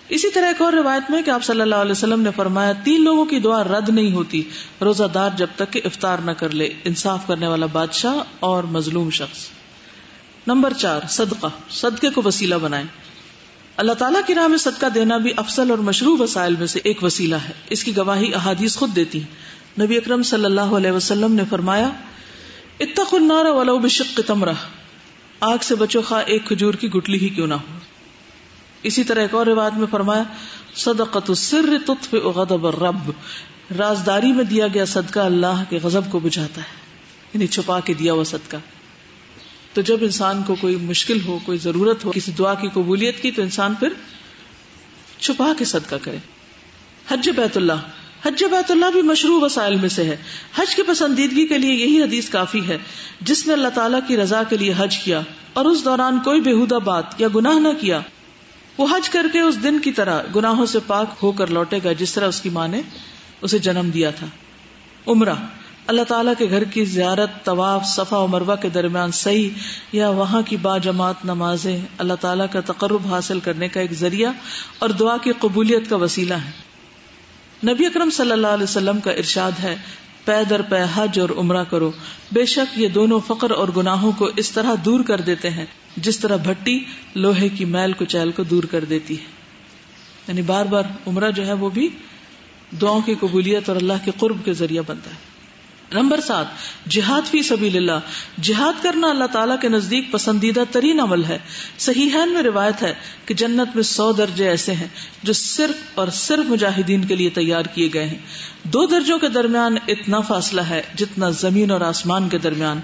[SPEAKER 1] اسی طرح ایک اور روایت میں کہ آپ صلی اللہ علیہ وسلم نے فرمایا، تین لوگوں کی دعا رد نہیں ہوتی، روزہ دار جب تک کہ افطار نہ کر لے، انصاف کرنے والا بادشاہ اور مظلوم شخص۔ نمبر چار، صدقہ۔ صدقے کو وسیلہ بنائیں۔ اللہ تعالیٰ کی راہ میں صدقہ دینا بھی افسل اور مشروع وسائل میں سے ایک وسیلہ ہے۔ اس کی گواہی احادیث خود دیتی نبی اکرم صلی اللہ علیہ وسلم نے فرمایا اتق النار ولو بشق تمرہ۔ آگ سے بچو خواہ ایک کھجور کی گٹلی ہی کیوں نہ ہو۔ اسی طرح ایک اور روایت میں فرمایا صدقت السر تطفئ غضب الرب۔ رازداری میں دیا گیا صدقہ اللہ کے غضب کو بجھاتا ہے یعنی چھپا کے دیا ہوا صدقہ۔ تو جب انسان کو کوئی مشکل ہو، کوئی ضرورت ہو، کسی دعا کی قبولیت کی، تو انسان پھر چھپا کے صدقہ کرے۔ حج بیت اللہ۔ حج بیت اللہ بھی مشروع وسائل میں سے ہے۔ حج کی پسندیدگی کے لیے یہی حدیث کافی ہے۔ جس نے اللہ تعالیٰ کی رضا کے لیے حج کیا اور اس دوران کوئی بےحدہ بات یا گناہ نہ کیا، وہ حج کر کے اس دن کی طرح گناہوں سے پاک ہو کر لوٹے گا جس طرح اس کی ماں نے اسے جنم دیا تھا۔ عمرہ۔ اللہ تعالیٰ کے گھر کی زیارت، طواف، صفا و مربع کے درمیان صحیح یا وہاں کی با جماعت نمازیں اللہ تعالیٰ کا تقرب حاصل کرنے کا ایک ذریعہ اور دعا کی قبولیت کا وسیلہ ہے نبی اکرم صلی اللہ علیہ وسلم کا ارشاد ہے، پے در پے حج اور عمرہ کرو۔ بے شک یہ دونوں فقر اور گناہوں کو اس طرح دور کر دیتے ہیں جس طرح بھٹی لوہے کی میل کو چیل کو دور کر دیتی ہے۔ یعنی بار بار عمرہ جو ہے وہ بھی دعاؤں کی قبولیت اور اللہ کے قرب کے ذریعہ بنتا ہے۔ نمبر سات، جہاد فی سبیل اللہ۔ جہاد کرنا اللہ تعالیٰ کے نزدیک پسندیدہ ترین عمل ہے۔ صحیح میں روایت ہے کہ جنت میں سو درجے ایسے ہیں جو صرف اور صرف مجاہدین کے لیے تیار کیے گئے ہیں۔ دو درجوں کے درمیان اتنا فاصلہ ہے جتنا زمین اور آسمان کے درمیان۔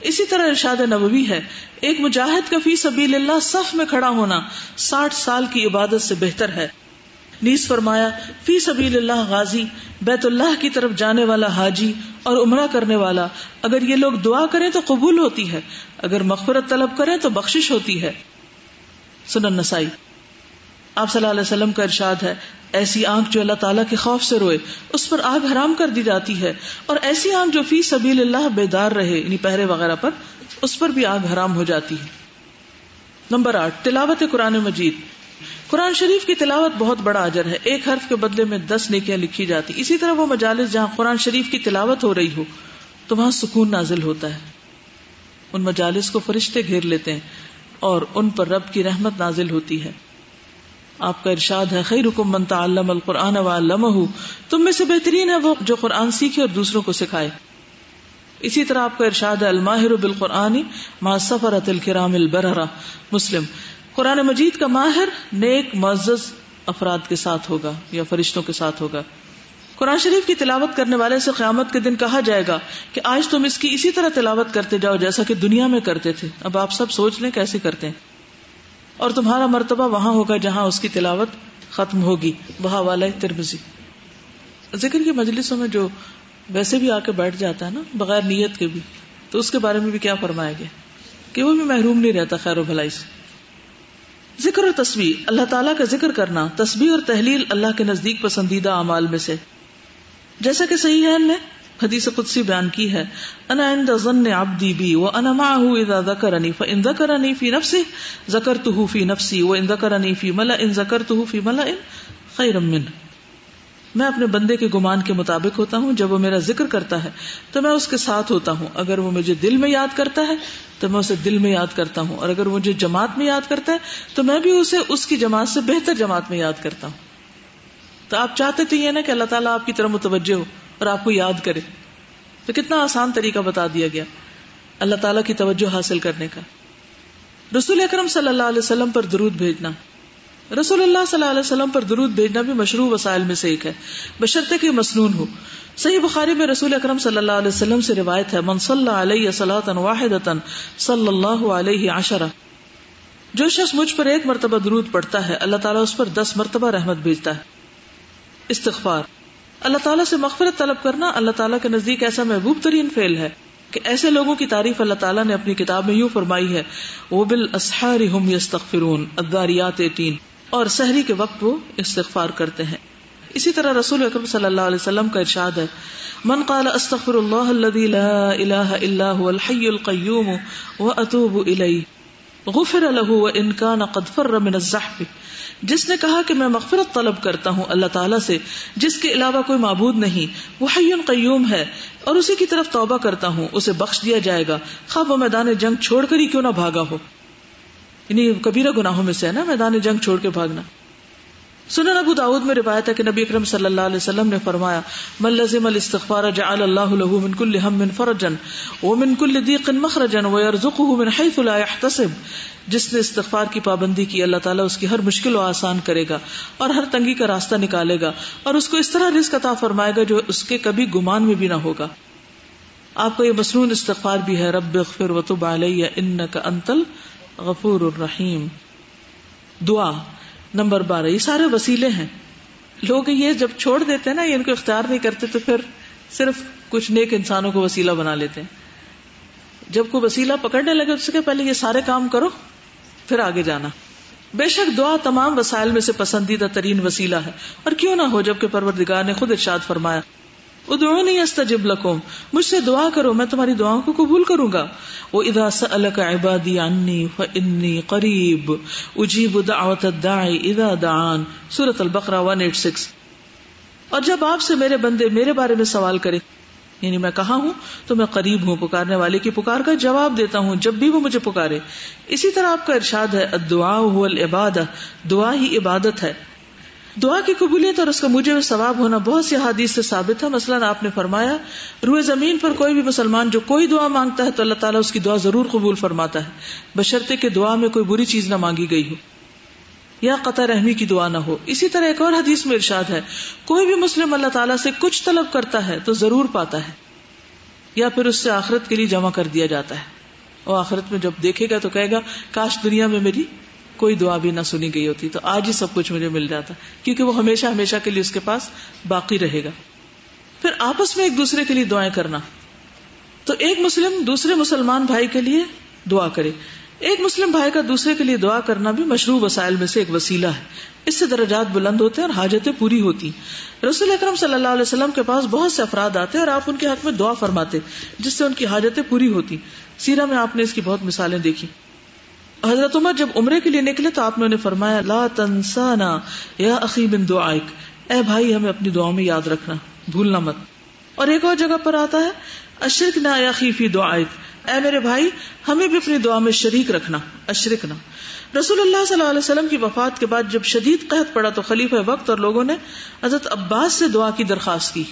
[SPEAKER 1] اسی طرح ارشاد نبوی ہے، ایک مجاہد کا فی سبیل اللہ صف میں کھڑا ہونا ساٹھ سال کی عبادت سے بہتر ہے۔ نیز فرمایا، فی سبیل اللہ غازی، بیت اللہ کی طرف جانے والا حاجی اور عمرہ کرنے والا، اگر یہ لوگ دعا کریں تو قبول ہوتی ہے، اگر مغفرت طلب کریں تو بخشش ہوتی ہے۔ سنن نسائی۔ آپ صلی اللہ علیہ وسلم کا ارشاد ہے، ایسی آنکھ جو اللہ تعالیٰ کے خوف سے روئے، اس پر آگ حرام کر دی جاتی ہے، اور ایسی آنکھ جو فی سبیل اللہ بیدار رہے یعنی پہرے وغیرہ پر، اس پر بھی آگ حرام ہو جاتی ہے۔ نمبر آٹھ، تلاوت قرآن مجید۔ قرآن شریف کی تلاوت بہت بڑا اجر ہے۔ ایک حرف کے بدلے میں دس نیکیاں لکھی جاتی۔ اسی طرح وہ مجالس جہاں قرآن شریف کی تلاوت ہو رہی ہو، تو وہاں سکون نازل ہوتا ہے۔ ان مجالس کو فرشتے گھیر لیتے ہیں اور ان پر رب کی رحمت نازل ہوتی ہے۔ آپ کا ارشاد ہے خیر حکم منتا علم القرآن و تم میں سے بہترین ہے وہ جو قرآن سیکھے اور دوسروں کو سکھائے۔ اسی طرح آپ کا ارشاد ہے، الماہر بالقرآن ما سفرت الکرام البررہ مسلم قرآن مجید کا ماہر نیک معزز افراد کے ساتھ ہوگا یا فرشتوں کے ساتھ ہوگا۔ قرآن شریف کی تلاوت کرنے والے سے قیامت کے دن کہا جائے گا کہ آج تم اس کی اسی طرح تلاوت کرتے جاؤ جیسا کہ دنیا میں کرتے تھے۔ اب آپ سب سوچ لیں کیسے کرتے ہیں۔ اور تمہارا مرتبہ وہاں ہوگا جہاں اس کی تلاوت ختم ہوگی۔ وہاں والا ترمزی ذکر کی مجلسوں میں جو ویسے بھی آ کے بیٹھ جاتا ہے نا، بغیر نیت کے بھی، تو اس کے بارے میں بھی کیا فرمایا گیا؟ کہ وہ بھی محروم نہیں رہتا خیر و بھلائی سے۔ ذکر اور تصویر اللہ تعالیٰ کا ذکر کرنا تصویر اور تحلیل اللہ کے نزدیک پسندیدہ اعمال میں سے۔ جیسا کہ صحیح ہے نے حدیث قدسی بیان کی ہے، انا عند ظن عبدی بی و انا معه اذا ذکرنی، فان ذکرنی فی نفسی ذکرته فی نفسی، و ان ذکرنی فی ملأ ذکرته فی ملأ خیر منه۔ میں اپنے بندے کے گمان کے مطابق ہوتا ہوں، جب وہ میرا ذکر کرتا ہے، تو میں اس کے ساتھ ہوتا ہوں۔ اگر وہ مجھے دل میں یاد کرتا ہے، تو میں اسے دل میں یاد کرتا ہوں۔ اور اگر مجھے جماعت میں یاد کرتا ہے، تو میں بھی اسے اس کی جماعت سے بہتر جماعت میں یاد کرتا ہوں۔ تو آپ چاہتے تو یہ نا کہ اللہ تعالیٰ آپ کی طرح متوجہ ہو اور آپ کو یاد کرے۔ تو کتنا آسان طریقہ بتا دیا گیا اللہ تعالیٰ کی توجہ حاصل کرنے کا۔ رسول اکرم صلی اللہ علیہ وسلم پر درود بھیجنا۔ رسول اللہ صلی اللہ علیہ وسلم پر درود بھیجنا بھی مشروع وسائل میں سے ایک ہے۔ بشرطے کی مصنون ہو۔ صحیح بخاری میں رسول اکرم صلی اللہ علیہ وسلم سے روایت ہے، من صلی علیہ صلاح واحد صلی اللہ علیہ عشرہ۔ جو شخص مجھ پر ایک مرتبہ درود پڑتا ہے، اللہ تعالیٰ اس پر دس مرتبہ رحمت بھیجتا ہے۔ استغفار۔ اللہ تعالیٰ سے مغفرت طلب کرنا اللہ تعالیٰ کے نزدیک ایسا محبوب ترین فیل ہے کہ ایسے لوگوں کی تعریف اللہ تعالیٰ نے اپنی کتاب میں یوں فرمائی ہے وہ بال اسحار اداریات تین۔ اور سحری کے وقت وہ استغفار کرتے ہیں۔ اسی طرح رسول اکرم صلی اللہ علیہ وسلم کا ارشاد ہے، من قال استغفر اللہ الذي لا الہ الا هو الحی القیوم واتوب الیہ، غفر له وان كان قد فر من الزحف۔ جس نے کہا کہ میں مغفرت طلب کرتا ہوں اللہ تعالیٰ سے، جس کے علاوہ کوئی معبود نہیں، وہ حی قیوم ہے اور اسی کی طرف توبہ کرتا ہوں، اسے بخش دیا جائے گا۔ خواب و میدان جنگ چھوڑ کر ہی کیوں نہ بھاگا ہو۔ یعنی کبیرہ گناہوں میں سے ہے نا، میدان جنگ چھوڑ کے بھاگنا۔ سنن ابو داود میں روایت ہے کہ نبی اکرم صلی اللہ علیہ وسلم نے فرمایا، من لزم الاستغفار جعل اللہ له من كل هم من فرجا ومن كل ضيق مخرجا ويرزقه من حيث لا يحتسب جس نے استغفار کی پابندی کی، اللہ تعالیٰ اس کی ہر مشکل و آسان کرے گا اور ہر تنگی کا راستہ نکالے گا اور اس کو اس طرح رزق عطا فرمائے گا جو اس کے کبھی گمان میں بھی نہ ہوگا۔ آپ کا یہ مصنون استغفار بھی ہے، رب اغفر وتب علی، انک انتل غفور الرحیم. دعا نمبر بارہ. یہ سارے وسیلے ہیں. لوگ یہ جب چھوڑ دیتے ہیں نا، یہ ان کو اختیار نہیں کرتے، تو پھر صرف کچھ نیک انسانوں کو وسیلہ بنا لیتے ہیں. جب کوئی وسیلہ پکڑنے لگے، اس کے پہلے یہ سارے کام کرو، پھر آگے جانا. بے شک دعا تمام وسائل میں سے پسندیدہ ترین وسیلہ ہے. اور کیوں نہ ہو، جبکہ پروردگار نے خود ارشاد فرمایا ادعونی نہیں استجب لکم، مجھ سے دعا کرو، میں تمہاری دعاؤں کو قبول کروں گا۔ وہ ادا سألک عبادی عنی فانی قریب، اجیب دعوت الداعی اذا دعان۔ سورة البقرہ 186 اور جب آپ سے میرے بندے میرے بارے میں سوال کرے یعنی میں کہا ہوں، تو میں قریب ہوں، پکارنے والے کی پکار کا جواب دیتا ہوں، جب بھی وہ مجھے پکارے۔ اسی طرح آپ کا ارشاد ہے دعا العبادہ، دعا ہی عبادت ہے۔ دعا کی قبولیت اور اس کا مجھے ثواب ہونا بہت سی حادیث سے ثابت ہے۔ مثلاً آپ نے فرمایا، روئے زمین پر کوئی بھی مسلمان جو کوئی دعا مانگتا ہے تو اللہ تعالیٰ اس کی دعا ضرور قبول فرماتا ہے۔ بشرطے کہ دعا میں کوئی بری چیز نہ مانگی گئی ہو یا قطع رحمی کی دعا نہ ہو۔ اسی طرح ایک اور حدیث میں ارشاد ہے، کوئی بھی مسلم اللہ تعالیٰ سے کچھ طلب کرتا ہے تو ضرور پاتا ہے، یا پھر اس سے آخرت کے لیے جمع کر دیا جاتا ہے۔ اور آخرت میں جب دیکھے گا تو کہے گا، کاش دنیا میں میری کوئی دعا بھی نہ سنی گئی ہوتی تو آج ہی سب کچھ مجھے مل جاتا کیونکہ وہ ہمیشہ ہمیشہ کے لیے اس کے پاس باقی رہے گا۔ پھر آپس میں ایک دوسرے کے لیے دعائیں کرنا۔ تو ایک مسلم دوسرے مسلمان بھائی کے لیے دعا کرے۔ ایک مسلم بھائی کا دوسرے کے لیے دعا کرنا بھی مشروع وسائل میں سے ایک وسیلہ ہے۔ اس سے درجات بلند ہوتے ہیں اور حاجتیں پوری ہوتی رسول اکرم صلی اللہ علیہ وسلم کے پاس بہت سے افراد آتے اور آپ ان کے حق میں دعا فرماتے جس سے ان کی حاجتیں پوری ہوتی سیرا میں آپ نے اس کی بہت مثالیں دیکھی۔ حضرت عمر جب عمرے کے لیے نکلے تو آپ نے انہیں فرمایا، لا تنسانا یا اخی بن دعائک۔ اے بھائی، ہمیں اپنی دعاؤں میں یاد رکھنا، بھولنا مت۔ اور ایک اور جگہ پر آتا ہے اشرک نہ یا خیفی دعائک۔ اے میرے بھائی، ہمیں بھی اپنی دعا میں شریک رکھنا اشرک نہ رسول اللہ صلی اللہ علیہ وسلم کی وفات کے بعد جب شدید قحط پڑا تو خلیفہ وقت اور لوگوں نے حضرت عباس سے دعا کی درخواست کی۔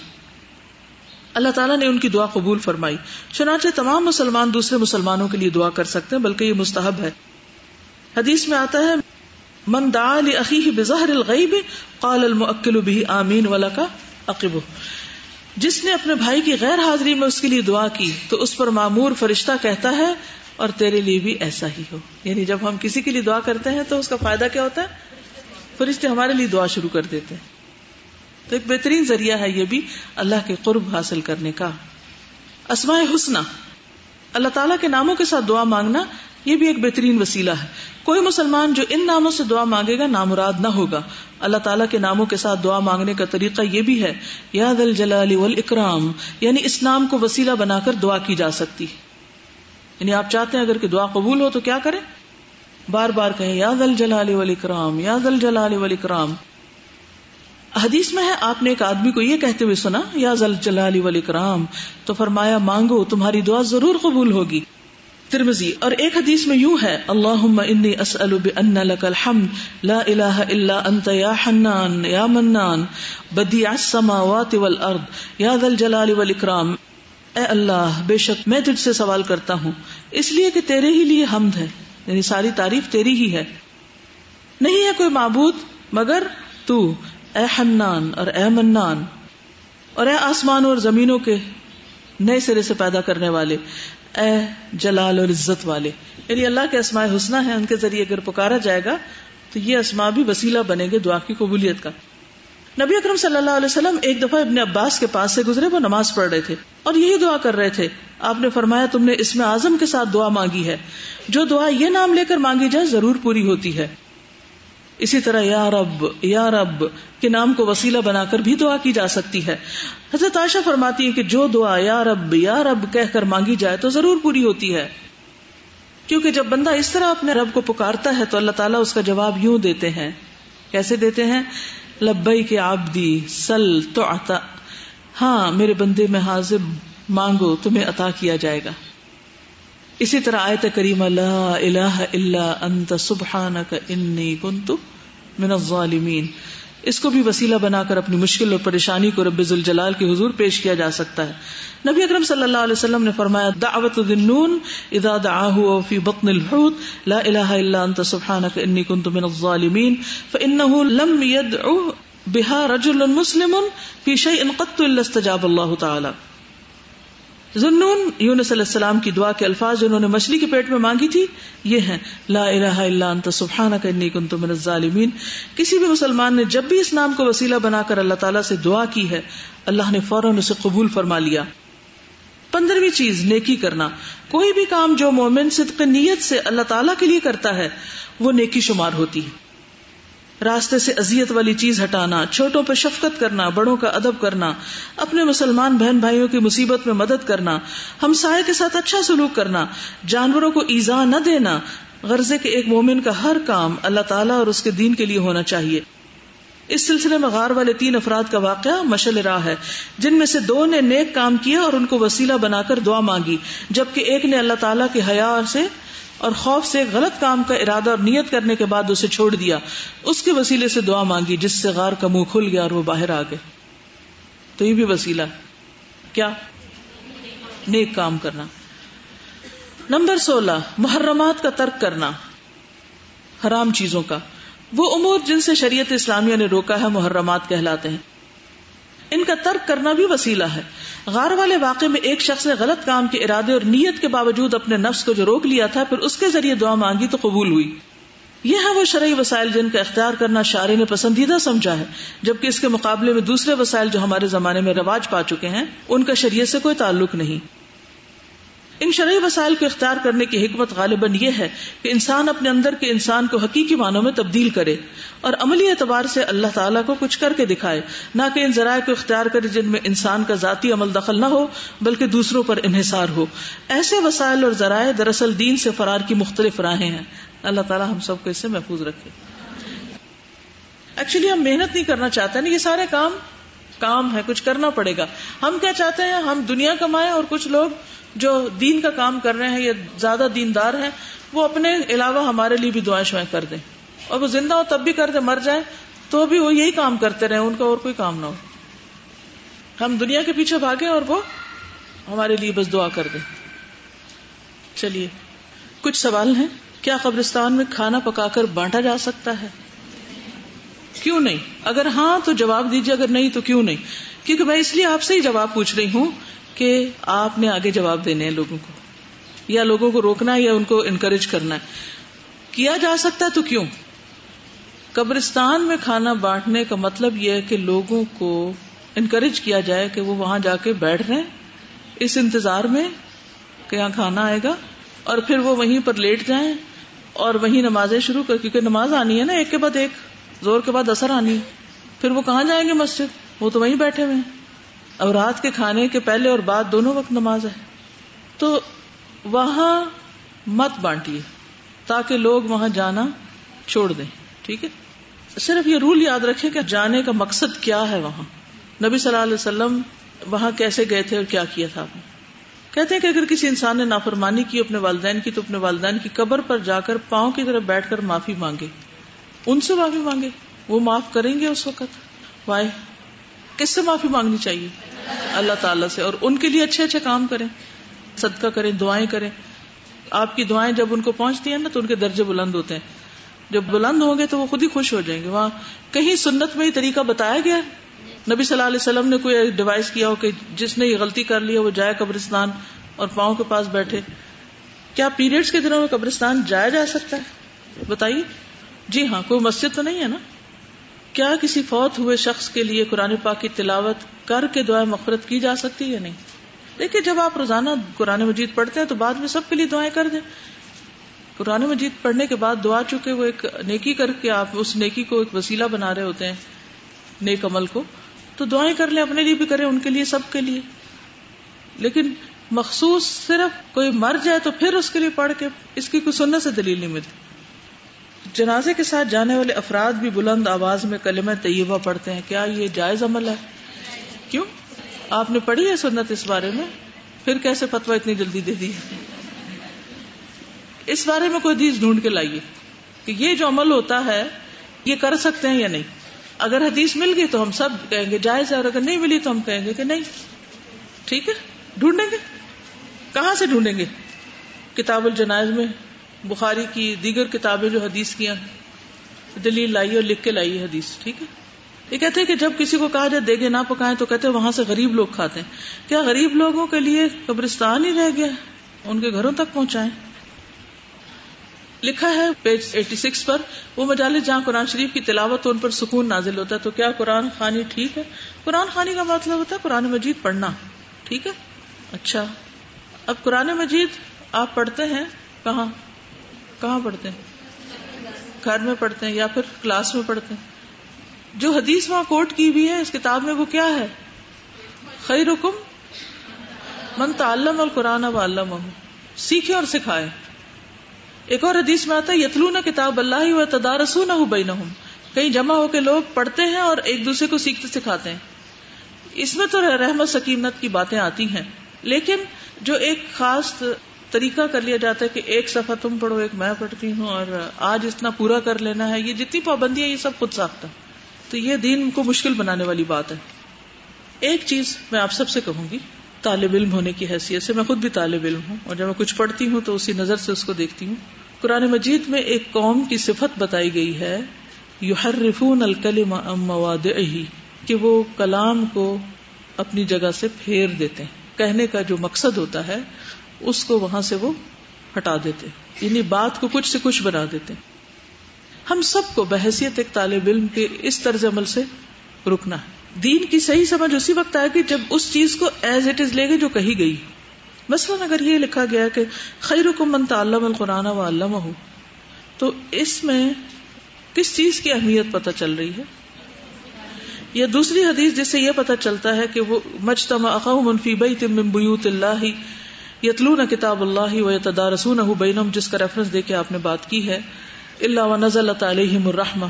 [SPEAKER 1] اللہ تعالیٰ نے ان کی دعا قبول فرمائی۔ چنانچہ تمام مسلمان دوسرے مسلمانوں کے لیے دعا کر سکتے ہیں، بلکہ یہ مستحب ہے۔ حدیث میں آتا ہے، من دعا لأخیه بظہر الغیب قال المؤکل به آمین ولکا عقبه جس نے اپنے بھائی کی غیر حاضری میں اس کے لیے دعا کی، تو اس پر معمور فرشتہ کہتا ہے، اور تیرے لیے بھی ایسا ہی ہو. یعنی جب ہم کسی کے لیے دعا کرتے ہیں، تو اس کا فائدہ کیا ہوتا ہے؟ فرشتے ہمارے لیے دعا شروع کر دیتے ہیں۔ تو ایک بہترین ذریعہ ہے یہ بھی اللہ کے قرب حاصل کرنے کا۔ اسماء حسنہ، اللہ تعالیٰ کے ناموں کے ساتھ دعا مانگنا یہ بھی ایک بہترین وسیلہ ہے۔ کوئی مسلمان جو ان ناموں سے دعا مانگے گا، نامراد نہ ہوگا۔ اللہ تعالیٰ کے ناموں کے ساتھ دعا مانگنے کا طریقہ یہ بھی ہے یاد الجلال والاکرام یعنی اس نام کو وسیلہ بنا کر دعا کی جا سکتی یعنی آپ چاہتے ہیں اگر کہ دعا قبول ہو تو کیا کریں؟ بار بار کہیں یاد الجلال والاکرام یاد الجلال والاکرام۔ حدیث میں ہے، آپ نے ایک آدمی کو یہ کہتے ہوئے سنا، یا زل جلال والاکرام، تو فرمایا، مانگو، تمہاری دعا ضرور قبول ہوگی۔ ترمزی اور ایک حدیث میں یوں ہے اللہ انی اسأل بأن لك الحمد، لا الہ الا انت یا حنان، یا منان، بدیع السماوات والارض، یا ذا الجلال والاکرام۔ اے اللہ، بے شک میں تجھ سے سوال کرتا ہوں، اس لیے کہ تیرے ہی لیے حمد ہے یعنی ساری تعریف تیری ہی ہے۔ نہیں ہے کوئی معبود، مگر تو، اے حنان اور اے منان۔ اور اے آسمانوں اور زمینوں کے نئے سرے سے پیدا کرنے والے اے جلال اور عزت والے یعنی اللہ کے اسماء حسنہ ہیں، ان کے ذریعے اگر پکارا جائے گا، تو یہ اسماء بھی وسیلہ بنے گے دعا کی قبولیت کا۔ نبی اکرم صلی اللہ علیہ وسلم ایک دفعہ ابن عباس کے پاس سے گزرے، وہ نماز پڑھ رہے تھے اور یہی دعا کر رہے تھے، آپ نے فرمایا تم نے اس میں آزم کے ساتھ دعا مانگی ہے، جو دعا یہ نام لے کر مانگی جائے ضرور پوری ہوتی ہے۔ اسی طرح یا رب یا رب، کے نام کو وسیلہ بنا کر بھی دعا کی جا سکتی ہے۔ حضرت عائشہ فرماتی ہے کہ جو دعا یا رب یا رب کہہ کر مانگی جائے تو ضرور پوری ہوتی ہے۔ کیونکہ جب بندہ اس طرح اپنے رب کو پکارتا ہے تو اللہ تعالیٰ اس کا جواب یوں دیتے ہیں۔ کیسے دیتے ہیں؟ لبئی کے آبدی سل تو عطا ہاں میرے بندے میں حاضر مانگو، تمہیں عطا کیا جائے گا۔ اسی طرح آیت کریم لا الہ الا انت سبحانک انی کنت من الظالمین۔ اس کو بھی وسیلہ بنا کر اپنی مشکل اور پریشانی کو رب الجلال کے حضور پیش کیا جا سکتا ہے۔ نبی اکرم صلی اللہ علیہ وسلم نے فرمایا، دعوت الذنون اذا دعاه في بطن الحوت، لا الہ الا انت سبحانك انی كنت من الظالمین فانه لم يدعو بها رجل مسلم في شيء قط الا استجاب الله تعالی۔ ذنون یونس علیہ السلام کی دعا کے الفاظ جنہوں نے مچھلی کے پیٹ میں مانگی تھی، یہ ہیں، لا الہ الا انت، سبحانک انی کنت من الظالمین۔ کسی بھی مسلمان نے جب بھی اس نام کو وسیلہ بنا کر اللہ تعالیٰ سے دعا کی ہے، اللہ نے فوراً اسے قبول فرما لیا۔ پندرہویں چیز، نیکی کرنا۔ کوئی بھی کام جو مومن صدق نیت سے اللہ تعالیٰ کے لیے کرتا ہے، وہ نیکی شمار ہوتی ہے۔ راستے سے اذیت والی چیز ہٹانا چھوٹوں پہ شفقت کرنا، بڑوں کا ادب کرنا، اپنے مسلمان بہن بھائیوں کی مصیبت میں مدد کرنا، ہم سائے کے ساتھ اچھا سلوک کرنا، جانوروں کو ایزا نہ دینا، غرضے کے ایک مومن کا ہر کام اللہ تعالیٰ اور اس کے دین کے لیے ہونا چاہیے۔ اس سلسلے میں غار والے تین افراد کا واقعہ مشل راہ ہے۔ جن میں سے دو نے نیک کام کیا اور ان کو وسیلہ بنا کر دعا مانگی، جبکہ ایک نے اللہ تعالیٰ کے حیا سے اور خوف سے غلط کام کا ارادہ اور نیت کرنے کے بعد اسے چھوڑ دیا۔ اس کے وسیلے سے دعا مانگی، جس سے غار کا منہ کھل گیا اور وہ باہر آ گئے۔ تو یہ بھی وسیلہ کیا؟ نیک کام کرنا۔ نمبر سولہ، محرمات کا ترک کرنا۔ حرام چیزوں کا۔ وہ امور جن سے شریعت اسلامیہ نے روکا ہے محرمات کہلاتے ہیں۔ ان کا ترک کرنا بھی وسیلہ ہے۔ غار والے واقع میں ایک شخص نے غلط کام کے ارادے اور نیت کے باوجود اپنے نفس کو جو روک لیا تھا، پھر اس کے ذریعے دعا مانگی تو قبول ہوئی۔ یہ ہے وہ شرعی وسائل جن کا اختیار کرنا شاعری نے پسندیدہ سمجھا ہے، جبکہ اس کے مقابلے میں دوسرے وسائل جو ہمارے زمانے میں رواج پا چکے ہیں، ان کا شریعت سے کوئی تعلق نہیں۔ ان شرعی وسائل کو اختیار کرنے کی حکمت غالباً یہ ہے کہ انسان اپنے اندر کے انسان کو حقیقی معنوں میں تبدیل کرے اور عملی اعتبار سے اللہ تعالیٰ کو کچھ کر کے دکھائے، نہ کہ ان ذرائع کو اختیار کرے جن میں انسان کا ذاتی عمل دخل نہ ہو، بلکہ دوسروں پر انحصار ہو۔ ایسے وسائل اور ذرائع دراصل دین سے فرار کی مختلف راہیں ہیں۔ اللہ تعالیٰ ہم سب کو اس سے محفوظ رکھے۔ ایکچولی ہم محنت نہیں کرنا چاہتے نا یہ سارے کام کام ہے، کچھ کرنا پڑے گا۔ ہم کیا چاہتے ہیں؟ ہم دنیا کمائیں اور کچھ لوگ جو دین کا کام کر رہے ہیں یا زیادہ دیندار ہیں، وہ اپنے علاوہ ہمارے لیے بھی دعائیں شوائیں کر دیں۔ اور وہ زندہ ہو تب بھی کر دیں، مر جائیں تو بھی وہ یہی کام کرتے رہے ان کا اور کوئی کام نہ ہو۔ ہم دنیا کے پیچھے بھاگے اور وہ ہمارے لیے بس دعا کر دیں۔ چلیے، کچھ سوال ہیں۔ کیا قبرستان میں کھانا پکا کر بانٹا جا سکتا ہے؟ کیوں نہیں؟ اگر ہاں تو جواب دیجیے اگر نہیں تو کیوں نہیں؟ کیونکہ میں اس لیے آپ سے ہی جواب پوچھ رہی ہوں کہ آپ نے آگے جواب دینے ہیں لوگوں کو، یا لوگوں کو روکنا ہے یا ان کو انکریج کرنا ہے۔ کیا جا سکتا ہے تو کیوں؟ قبرستان میں کھانا بانٹنے کا مطلب یہ ہے کہ لوگوں کو انکریج کیا جائے کہ وہ وہاں جا کے بیٹھ رہے اس انتظار میں کہ یہاں کھانا آئے گا اور پھر وہ وہیں پر لیٹ جائیں اور وہیں نمازیں شروع کر، کیونکہ نماز آنی ہے نا ایک کے بعد ایک، زور کے بعد اثر آنی ہے۔ پھر وہ کہاں جائیں گے مسجد؟ وہ تو وہیں بیٹھے ہوئے ہیں۔ اور رات کے کھانے کے پہلے اور بعد دونوں وقت نماز ہے۔ تو وہاں مت بانٹیے تاکہ لوگ وہاں جانا چھوڑ دیں، ٹھیک ہے؟ صرف یہ رول یاد رکھے کہ جانے کا مقصد کیا ہے وہاں۔ نبی صلی اللہ علیہ وسلم وہاں کیسے گئے تھے اور کیا کیا تھا؟ آپ نے کہتے ہیں کہ اگر کسی انسان نے نافرمانی کی اپنے والدین کی تو اپنے والدین کی قبر پر جا کر پاؤں کی طرف بیٹھ کر معافی مانگے۔ ان سے معافی مانگے۔ وہ معاف کریں گے اس وقت؟ وائے کس سے معافی مانگنی چاہیے؟ اللہ تعالیٰ سے۔ اور ان کے لیے اچھے اچھے کام کریں، صدقہ کریں، دعائیں کریں۔ آپ کی دعائیں جب ان کو پہنچتی ہیں نا، تو ان کے درجے بلند ہوتے ہیں۔ جب بلند ہوں گے تو وہ خود ہی خوش ہو جائیں گے۔ وہاں کہیں سنت میں یہ طریقہ بتایا گیا نبی صلی اللہ علیہ وسلم نے کوئی ڈیوائس کیا ہو کہ جس نے یہ غلطی کر لی وہ جائے قبرستان اور پاؤں کے پاس بیٹھے۔ کیا پیریڈس کے دنوں میں قبرستان جایا جا سکتا ہے؟ بتائیے۔ جی ہاں کوئی مسجد تو نہیں ہے نا؟ کیا کسی فوت ہوئے شخص کے لیے قرآن پاک کی تلاوت کر کے دعائیں مفرت کی جا سکتی ہے یا نہیں؟ دیکھیے، جب آپ روزانہ قرآن مجید پڑھتے ہیں تو بعد میں سب کے لیے دعائیں کر دیں۔ قرآن مجید پڑھنے کے بعد دعا چکے وہ ایک نیکی کر کے آپ اس نیکی کو ایک وسیلہ بنا رہے ہوتے ہیں، نیک عمل کو، تو دعائیں کر لیں، اپنے لیے بھی کریں، ان کے لیے، سب کے لیے۔ لیکن مخصوص صرف کوئی مر جائے تو پھر اس کے لیے پڑھ کے اس کی کوئی سننے سے دلیل نہیں ملتی۔ جنازے کے ساتھ جانے والے افراد بھی بلند آواز میں کلمہ طیبہ پڑھتے ہیں۔ کیا یہ جائز عمل ہے؟ کیوں؟ آپ نے پڑھی ہے سنت اس بارے میں؟ پھر کیسے فتوا اتنی جلدی دے دی اس بارے میں کوئی حدیث ڈھونڈ کے لائیے کہ یہ جو عمل ہوتا ہے، یہ کر سکتے ہیں یا نہیں؟ اگر حدیث مل گئی تو ہم سب کہیں گے جائز ہے، اور اگر نہیں ملی تو ہم کہیں گے کہ نہیں۔ ٹھیک ہے؟ ڈھونڈیں گے؟ کہاں سے ڈھونڈیں گے؟ کتاب الجنائز میں؟ بخاری کی دیگر کتابیں جو حدیث کیا دلیل لائی اور لکھ کے لائی حدیث، ٹھیک ہے؟ یہ کہتے ہیں کہ جب کسی کو کہا جائے دیگے نہ پکائیں تو کہتے ہیں وہاں سے غریب لوگ کھاتے ہیں۔ کیا غریب لوگوں کے لیے قبرستان ہی رہ گیا ان کے گھروں تک پہنچائیں۔ لکھا ہے پیج ایٹی سکس پر، وہ مجالس جہاں قرآن شریف کی تلاوت ان پر سکون نازل ہوتا ہے، تو کیا قرآن خانی ٹھیک ہے؟ قرآن خانی کا مطلب ہوتا ہے قرآن مجید پڑھنا، ٹھیک ہے؟ اچھا۔ اب قرآن مجید آپ پڑھتے ہیں کہاں؟ کہاں پڑھتے ہیں؟ گھر میں پڑھتے ہیں یا پھر کلاس میں پڑھتے ہیں؟ جو حدیث وہاں کوٹ کی بھی ہے، اس کتاب میں وہ کیا ہے؟ خیر حکم من تعلم القرآن و علم سیکھے اور سکھائے ایک اور حدیث میں آتا ہے یتلو نہ کتاب اللہ و تدارسو نہ بینہم۔ کہیں جمع ہو کے لوگ پڑھتے ہیں اور ایک دوسرے کو سیکھتے سکھاتے ہیں۔ اس میں تو رحمت سکینت کی باتیں آتی ہیں، لیکن جو ایک خاص طریقہ کر لیا جاتا ہے کہ ایک صفحہ تم پڑھو، ایک میں پڑھتی ہوں، اور آج اتنا پورا کر لینا ہے، یہ جتنی پابندی ہے یہ سب خود ساختہ تو یہ دین کو مشکل بنانے والی بات ہے۔ ایک چیز میں آپ سب سے کہوں گی، طالب علم ہونے کی حیثیت سے، میں خود بھی طالب علم ہوں، اور جب میں کچھ پڑھتی ہوں تو اسی نظر سے اس کو دیکھتی ہوں۔ قرآن مجید میں ایک قوم کی صفت بتائی گئی ہے یو ہر رفون الکلم مواد کہ وہ کلام کو اپنی جگہ سے پھیر دیتے ہیں۔ کہنے کا جو مقصد ہوتا ہے اس کو وہاں سے وہ ہٹا دیتے یعنی بات کو کچھ سے کچھ بنا دیتے ہم سب کو بحثیت ایک طالب علم کے اس طرز عمل سے رکنا ہے۔ دین کی صحیح سمجھ اسی وقت آئے گی جب اس چیز کو ایز اٹ از لے گے جو کہی گئی۔ مثلاً اگر یہ لکھا گیا کہ خیر من تعلم القرآن و علامہ ہو تو اس میں کس چیز کی اہمیت پتہ چل رہی ہے؟ یا دوسری حدیث جس سے یہ پتہ چلتا ہے کہ وہ مجتمع منفی بیت من بیوت اللہ یتلون کتاب اللہ و یتدارسونہ بینہم، جس کا ریفرنس دے کے آپ نے بات کی ہے اللہ و نزلت علیہم الرحمہ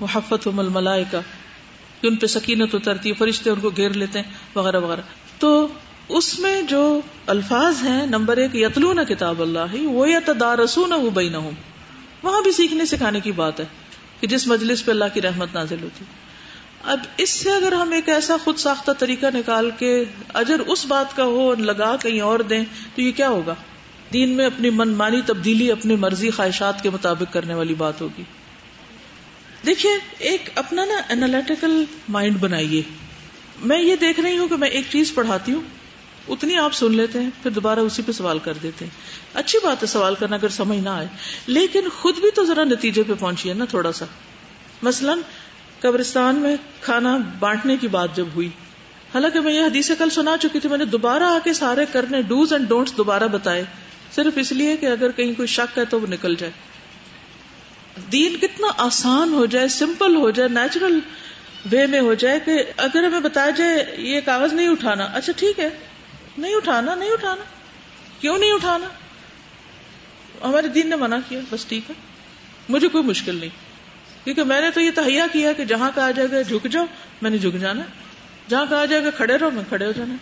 [SPEAKER 1] وحفتہم الملائکہ ان پہ سکینت اترتی فرشتے ان کو گھیر لیتے ہیں، وغیرہ وغیرہ۔ تو اس میں جو الفاظ ہیں، نمبر ایک یتلو نہ کتاب اللہ وہ یا تدارسو نہ ہو نہ وہاں بھی سیکھنے سکھانے کی بات ہے، کہ جس مجلس پہ اللہ کی رحمت نازل ہوتی۔ اب اس سے اگر ہم ایک ایسا خود ساختہ طریقہ نکال کے اجر اس بات کا ہو لگا کہیں اور دیں، تو یہ کیا ہوگا؟ دین میں اپنی من مانی تبدیلی، اپنی مرضی، خواہشات کے مطابق کرنے والی بات ہوگی۔ دیکھیے، ایک اپنا نا اینالیٹیکل مائنڈ بنائیے۔ میں یہ دیکھ رہی ہوں کہ میں ایک چیز پڑھاتی ہوں، اتنی آپ سن لیتے ہیں، پھر دوبارہ اسی پہ سوال کر دیتے ہیں۔ اچھی بات ہے سوال کرنا اگر سمجھ نہ آئے، لیکن خود بھی تو ذرا نتیجے پہ پہنچیے نا تھوڑا سا۔ مثلاً قبرستان میں کھانا بانٹنے کی بات جب ہوئی، حالانکہ میں یہ حدیث کل سنا چکی تھی، میں نے دوبارہ آ کے سارے کرنے ڈوز اینڈ ڈونٹس دوبارہ بتائے، صرف اس لیے کہ اگر کہیں کوئی شک ہے تو وہ نکل جائے۔ دین کتنا آسان ہو جائے سمپل ہو جائے نیچرل وے میں ہو جائے کہ اگر ہمیں بتایا جائے یہ کاغذ نہیں اٹھانا اچھا ٹھیک ہے، نہیں اٹھانا نہیں اٹھانا، کیوں نہیں اٹھانا؟ ہمارے دین نے منع کیا، بس ٹھیک ہے، مجھے کوئی مشکل نہیں۔ کیونکہ میں نے تو یہ تہیا کیا کہ جہاں کہا جائے گا جھک جاؤ، میں نے جھک جانا۔ جہاں کہا جائے گا کھڑے رہو، میں کھڑے ہو جانا۔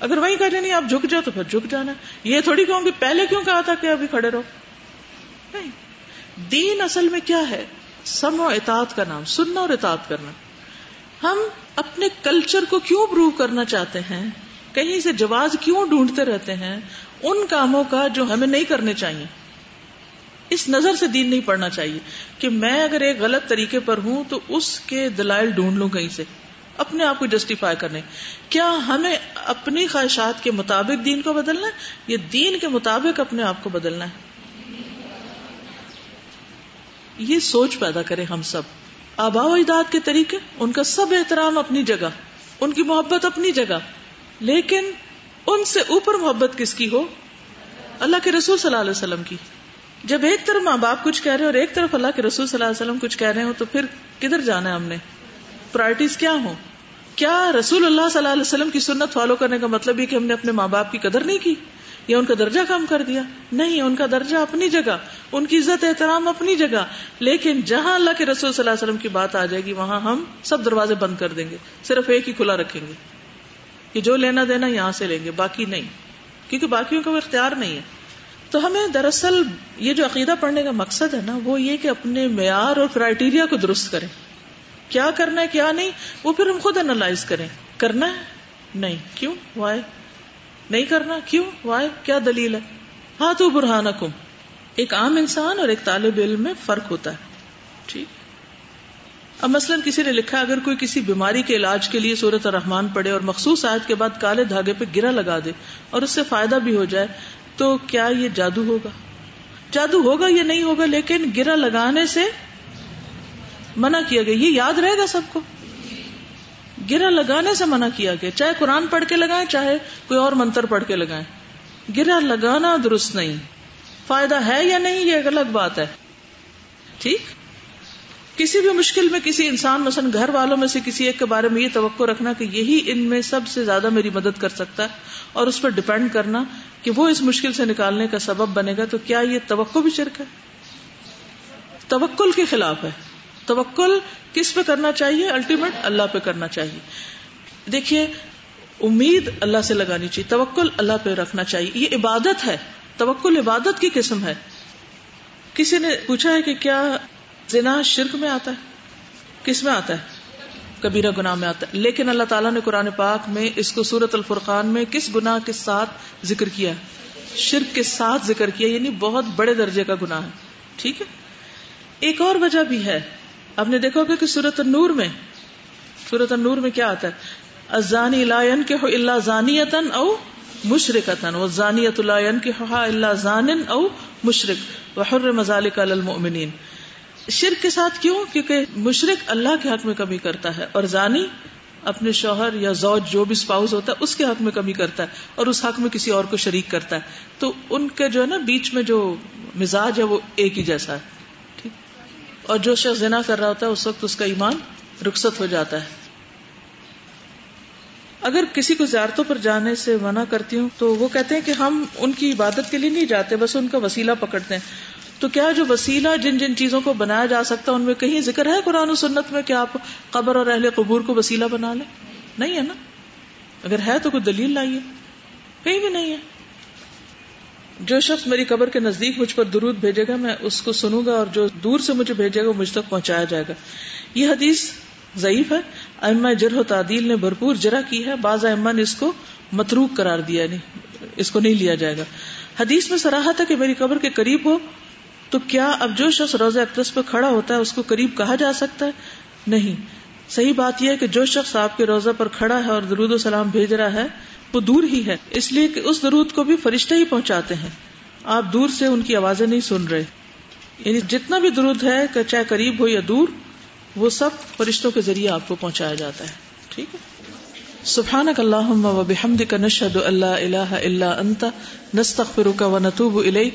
[SPEAKER 1] اگر وہی کہا جائے نہیں، آپ جھک جاؤ تو پھر جھک جانا۔ یہ تھوڑی کہوں گی، پہلے کیوں کہا تھا کہ ابھی کھڑے رہو؟ نہیں۔ دین اصل میں کیا ہے؟ سم و اطاعت کا نام، سننا اور اطاعت کرنا۔ ہم اپنے کلچر کو کیوں پروو کرنا چاہتے ہیں؟ کہیں سے جواز کیوں ڈھونڈتے رہتے ہیں؟ ان کاموں کا جو ہمیں نہیں کرنے چاہیے۔ اس نظر سے دین نہیں پڑھنا چاہیے کہ میں اگر ایک غلط طریقے پر ہوں تو اس کے دلائل ڈھونڈ لوں کہیں سے، اپنے آپ کو جسٹیفائی کرنے۔ کیا ہمیں اپنی خواہشات کے مطابق دین کو بدلنا ہے؟ یا دین کے مطابق اپنے آپ کو بدلنا ہے؟ یہ سوچ پیدا کرے ہم سب۔ آبا و اجداد کے طریقے، ان کا سب احترام اپنی جگہ، ان کی محبت اپنی جگہ۔ لیکن ان سے اوپر محبت کس کی ہو؟ اللہ کے رسول صلی اللہ علیہ وسلم کی۔ جب ایک طرف ماں باپ کچھ کہہ رہے اور ایک طرف اللہ کے رسول صلی اللہ علیہ وسلم کچھ کہہ رہے ہو تو پھر کدھر جانا ہے ہم نے؟ پرائرٹیز کیا ہوں؟ کیا رسول اللہ صلی اللہ علیہ وسلم کی سنت فالو کرنے کا مطلب یہ کہ ہم نے اپنے ماں باپ کی قدر نہیں کی؟ یا ان کا درجہ کم کر دیا؟ نہیں، ان کا درجہ اپنی جگہ، ان کی عزت احترام اپنی جگہ۔ لیکن جہاں اللہ کے رسول صلی اللہ علیہ وسلم کی بات آ جائے گی، وہاں ہم سب دروازے بند کر دیں گے، صرف ایک ہی کھلا رکھیں گے کہ جو لینا دینا یہاں سے لیں گے، باقی نہیں۔ کیونکہ باقیوں کا وہ اختیار نہیں ہے۔ تو ہمیں دراصل یہ جو عقیدہ پڑھنے کا مقصد ہے نا، وہ یہ کہ اپنے معیار اور کرائٹیریا کو درست کریں۔ کیا کرنا ہے، کیا نہیں، وہ پھر ہم خود اینالائز کریں۔ کرنا ہے؟ نہیں۔ کیوں؟ وائے نہیں کرنا؟ کیوں؟ وائے کیا دلیل ہے؟ ہاں تو برہان کم ایک عام انسان اور ایک طالب علم میں فرق ہوتا ہے۔ ٹھیک۔ اب مثلاً کسی نے لکھا، اگر کوئی کسی بیماری کے علاج کے لیے صورت الرحمان پڑے اور مخصوص آیت کے بعد کالے دھاگے پہ گرا لگا دے اور اس سے فائدہ بھی ہو جائے تو کیا یہ جادو ہوگا؟ جادو ہوگا یا نہیں ہوگا لیکن گرا لگانے سے منع کیا گیا، یہ یاد رہے گا سب کو۔ گرا لگانے سے منع کیا گیا، چاہے قرآن پڑھ کے لگائیں، چاہے کوئی اور منتر پڑھ کے لگائیں۔ گرا لگانا درست نہیں۔ فائدہ ہے یا نہیں، یہ ایک الگ بات ہے۔ ٹھیک؟ کسی بھی مشکل میں کسی انسان، مثلا گھر والوں میں سے کسی ایک کے بارے میں یہ توقع رکھنا کہ یہی ان میں سب سے زیادہ میری مدد کر سکتا ہے اور اس پر ڈپینڈ کرنا کہ وہ اس مشکل سے نکالنے کا سبب بنے گا تو کیا یہ توقع بھی شرک ہے؟ توکل کے خلاف ہے۔ توکل کس پہ کرنا چاہیے؟ الٹیمیٹ اللہ پہ کرنا چاہیے۔ دیکھیے، امید اللہ سے لگانی چاہیے توکل اللہ پہ رکھنا چاہیے۔ یہ عبادت ہے۔ توکل عبادت کی قسم ہے۔ کسی نے پوچھا ہے کہ کیا زنا شرک میں آتا ہے؟ کس میں آتا ہے؟ کبیرہ گناہ میں آتا ہے۔ لیکن اللہ تعالیٰ نے قرآن پاک میں اس کو سورت الفرقان میں کس گناہ کے ساتھ ذکر کیا شرک کے ساتھ ذکر کیا یعنی بہت بڑے درجے کا گناہ ہے۔ ٹھیک ہے؟ ایک اور وجہ بھی ہے۔ آپ نے دیکھو کہ سورت النور میں سورت النور میں کیا آتا ہے؟ ازانی لائن کے اللہ زانیتن او مشرقتن وہ زانیت اللہ کے اللہ زان او مشرق وحر مزالک المؤمنین۔ شرک کے ساتھ کیوں؟ کیونکہ مشرق اللہ کے حق میں کمی کرتا ہے اور زانی اپنے شوہر یا زوج جو بھی اسپاؤز ہوتا ہے، اس کے حق میں کمی کرتا ہے اور اس حق میں کسی اور کو شریک کرتا ہے۔ تو ان کے جو ہے نا، بیچ میں جو مزاج ہے، وہ ایک ہی جیسا ہے۔ ٹھیک؟ اور جو شخص زنا کر رہا ہوتا ہے، اس وقت اس کا ایمان رخصت ہو جاتا ہے۔ اگر کسی کو زیارتوں پر جانے سے منع کرتی ہوں، تو وہ کہتے ہیں کہ ہم ان کی عبادت کے لیے نہیں جاتے، بس ان کا وسیلہ پکڑتے ہیں۔ تو کیا جو وسیلہ جن جن چیزوں کو بنایا جا سکتا ہے، ان میں کہیں ذکر ہے قرآن و سنت میں کہ آپ قبر اور اہل قبور کو وسیلہ بنا لیں؟ نہیں ہے نا؟ اگر ہے تو کوئی دلیل لائیے۔ کہیں بھی نہیں ہے۔ جو شخص میری قبر کے نزدیک مجھ پر درود بھیجے گا، میں اس کو سنوں گا اور جو دور سے مجھے بھیجے گا مجھ تک پہنچایا جائے گا۔ یہ حدیث ضعیف ہے۔ اما جرح و تعدیل نے بھرپور جرا کی ہے۔ بعض اما نے اس کو متروک قرار دیا نہیں اس کو نہیں لیا جائے گا۔ حدیث میں سراہا تھا کہ میری قبر کے قریب ہو تو کیا اب جو شخص روزہ اقدس پہ کھڑا ہوتا ہے اس کو قریب کہا جا سکتا ہے؟ نہیں۔ صحیح بات یہ ہے کہ جو شخص آپ کے روزہ پر کھڑا ہے اور درود و سلام بھیج رہا ہے، وہ دور ہی ہے۔ اس لیے کہ اس درود کو بھی فرشتے ہی پہنچاتے ہیں۔ آپ دور سے ان کی آوازیں نہیں سن رہے۔ یعنی جتنا بھی درود ہے کہ چاہے قریب ہو یا دور، وہ سب فرشتوں کے ذریعے آپ کو پہنچایا جاتا ہے۔ ٹھیک ہے؟ سبحانك اللهم وبحمدك نشهد ان لا اله الا انت نستغفرك ونتوب اليك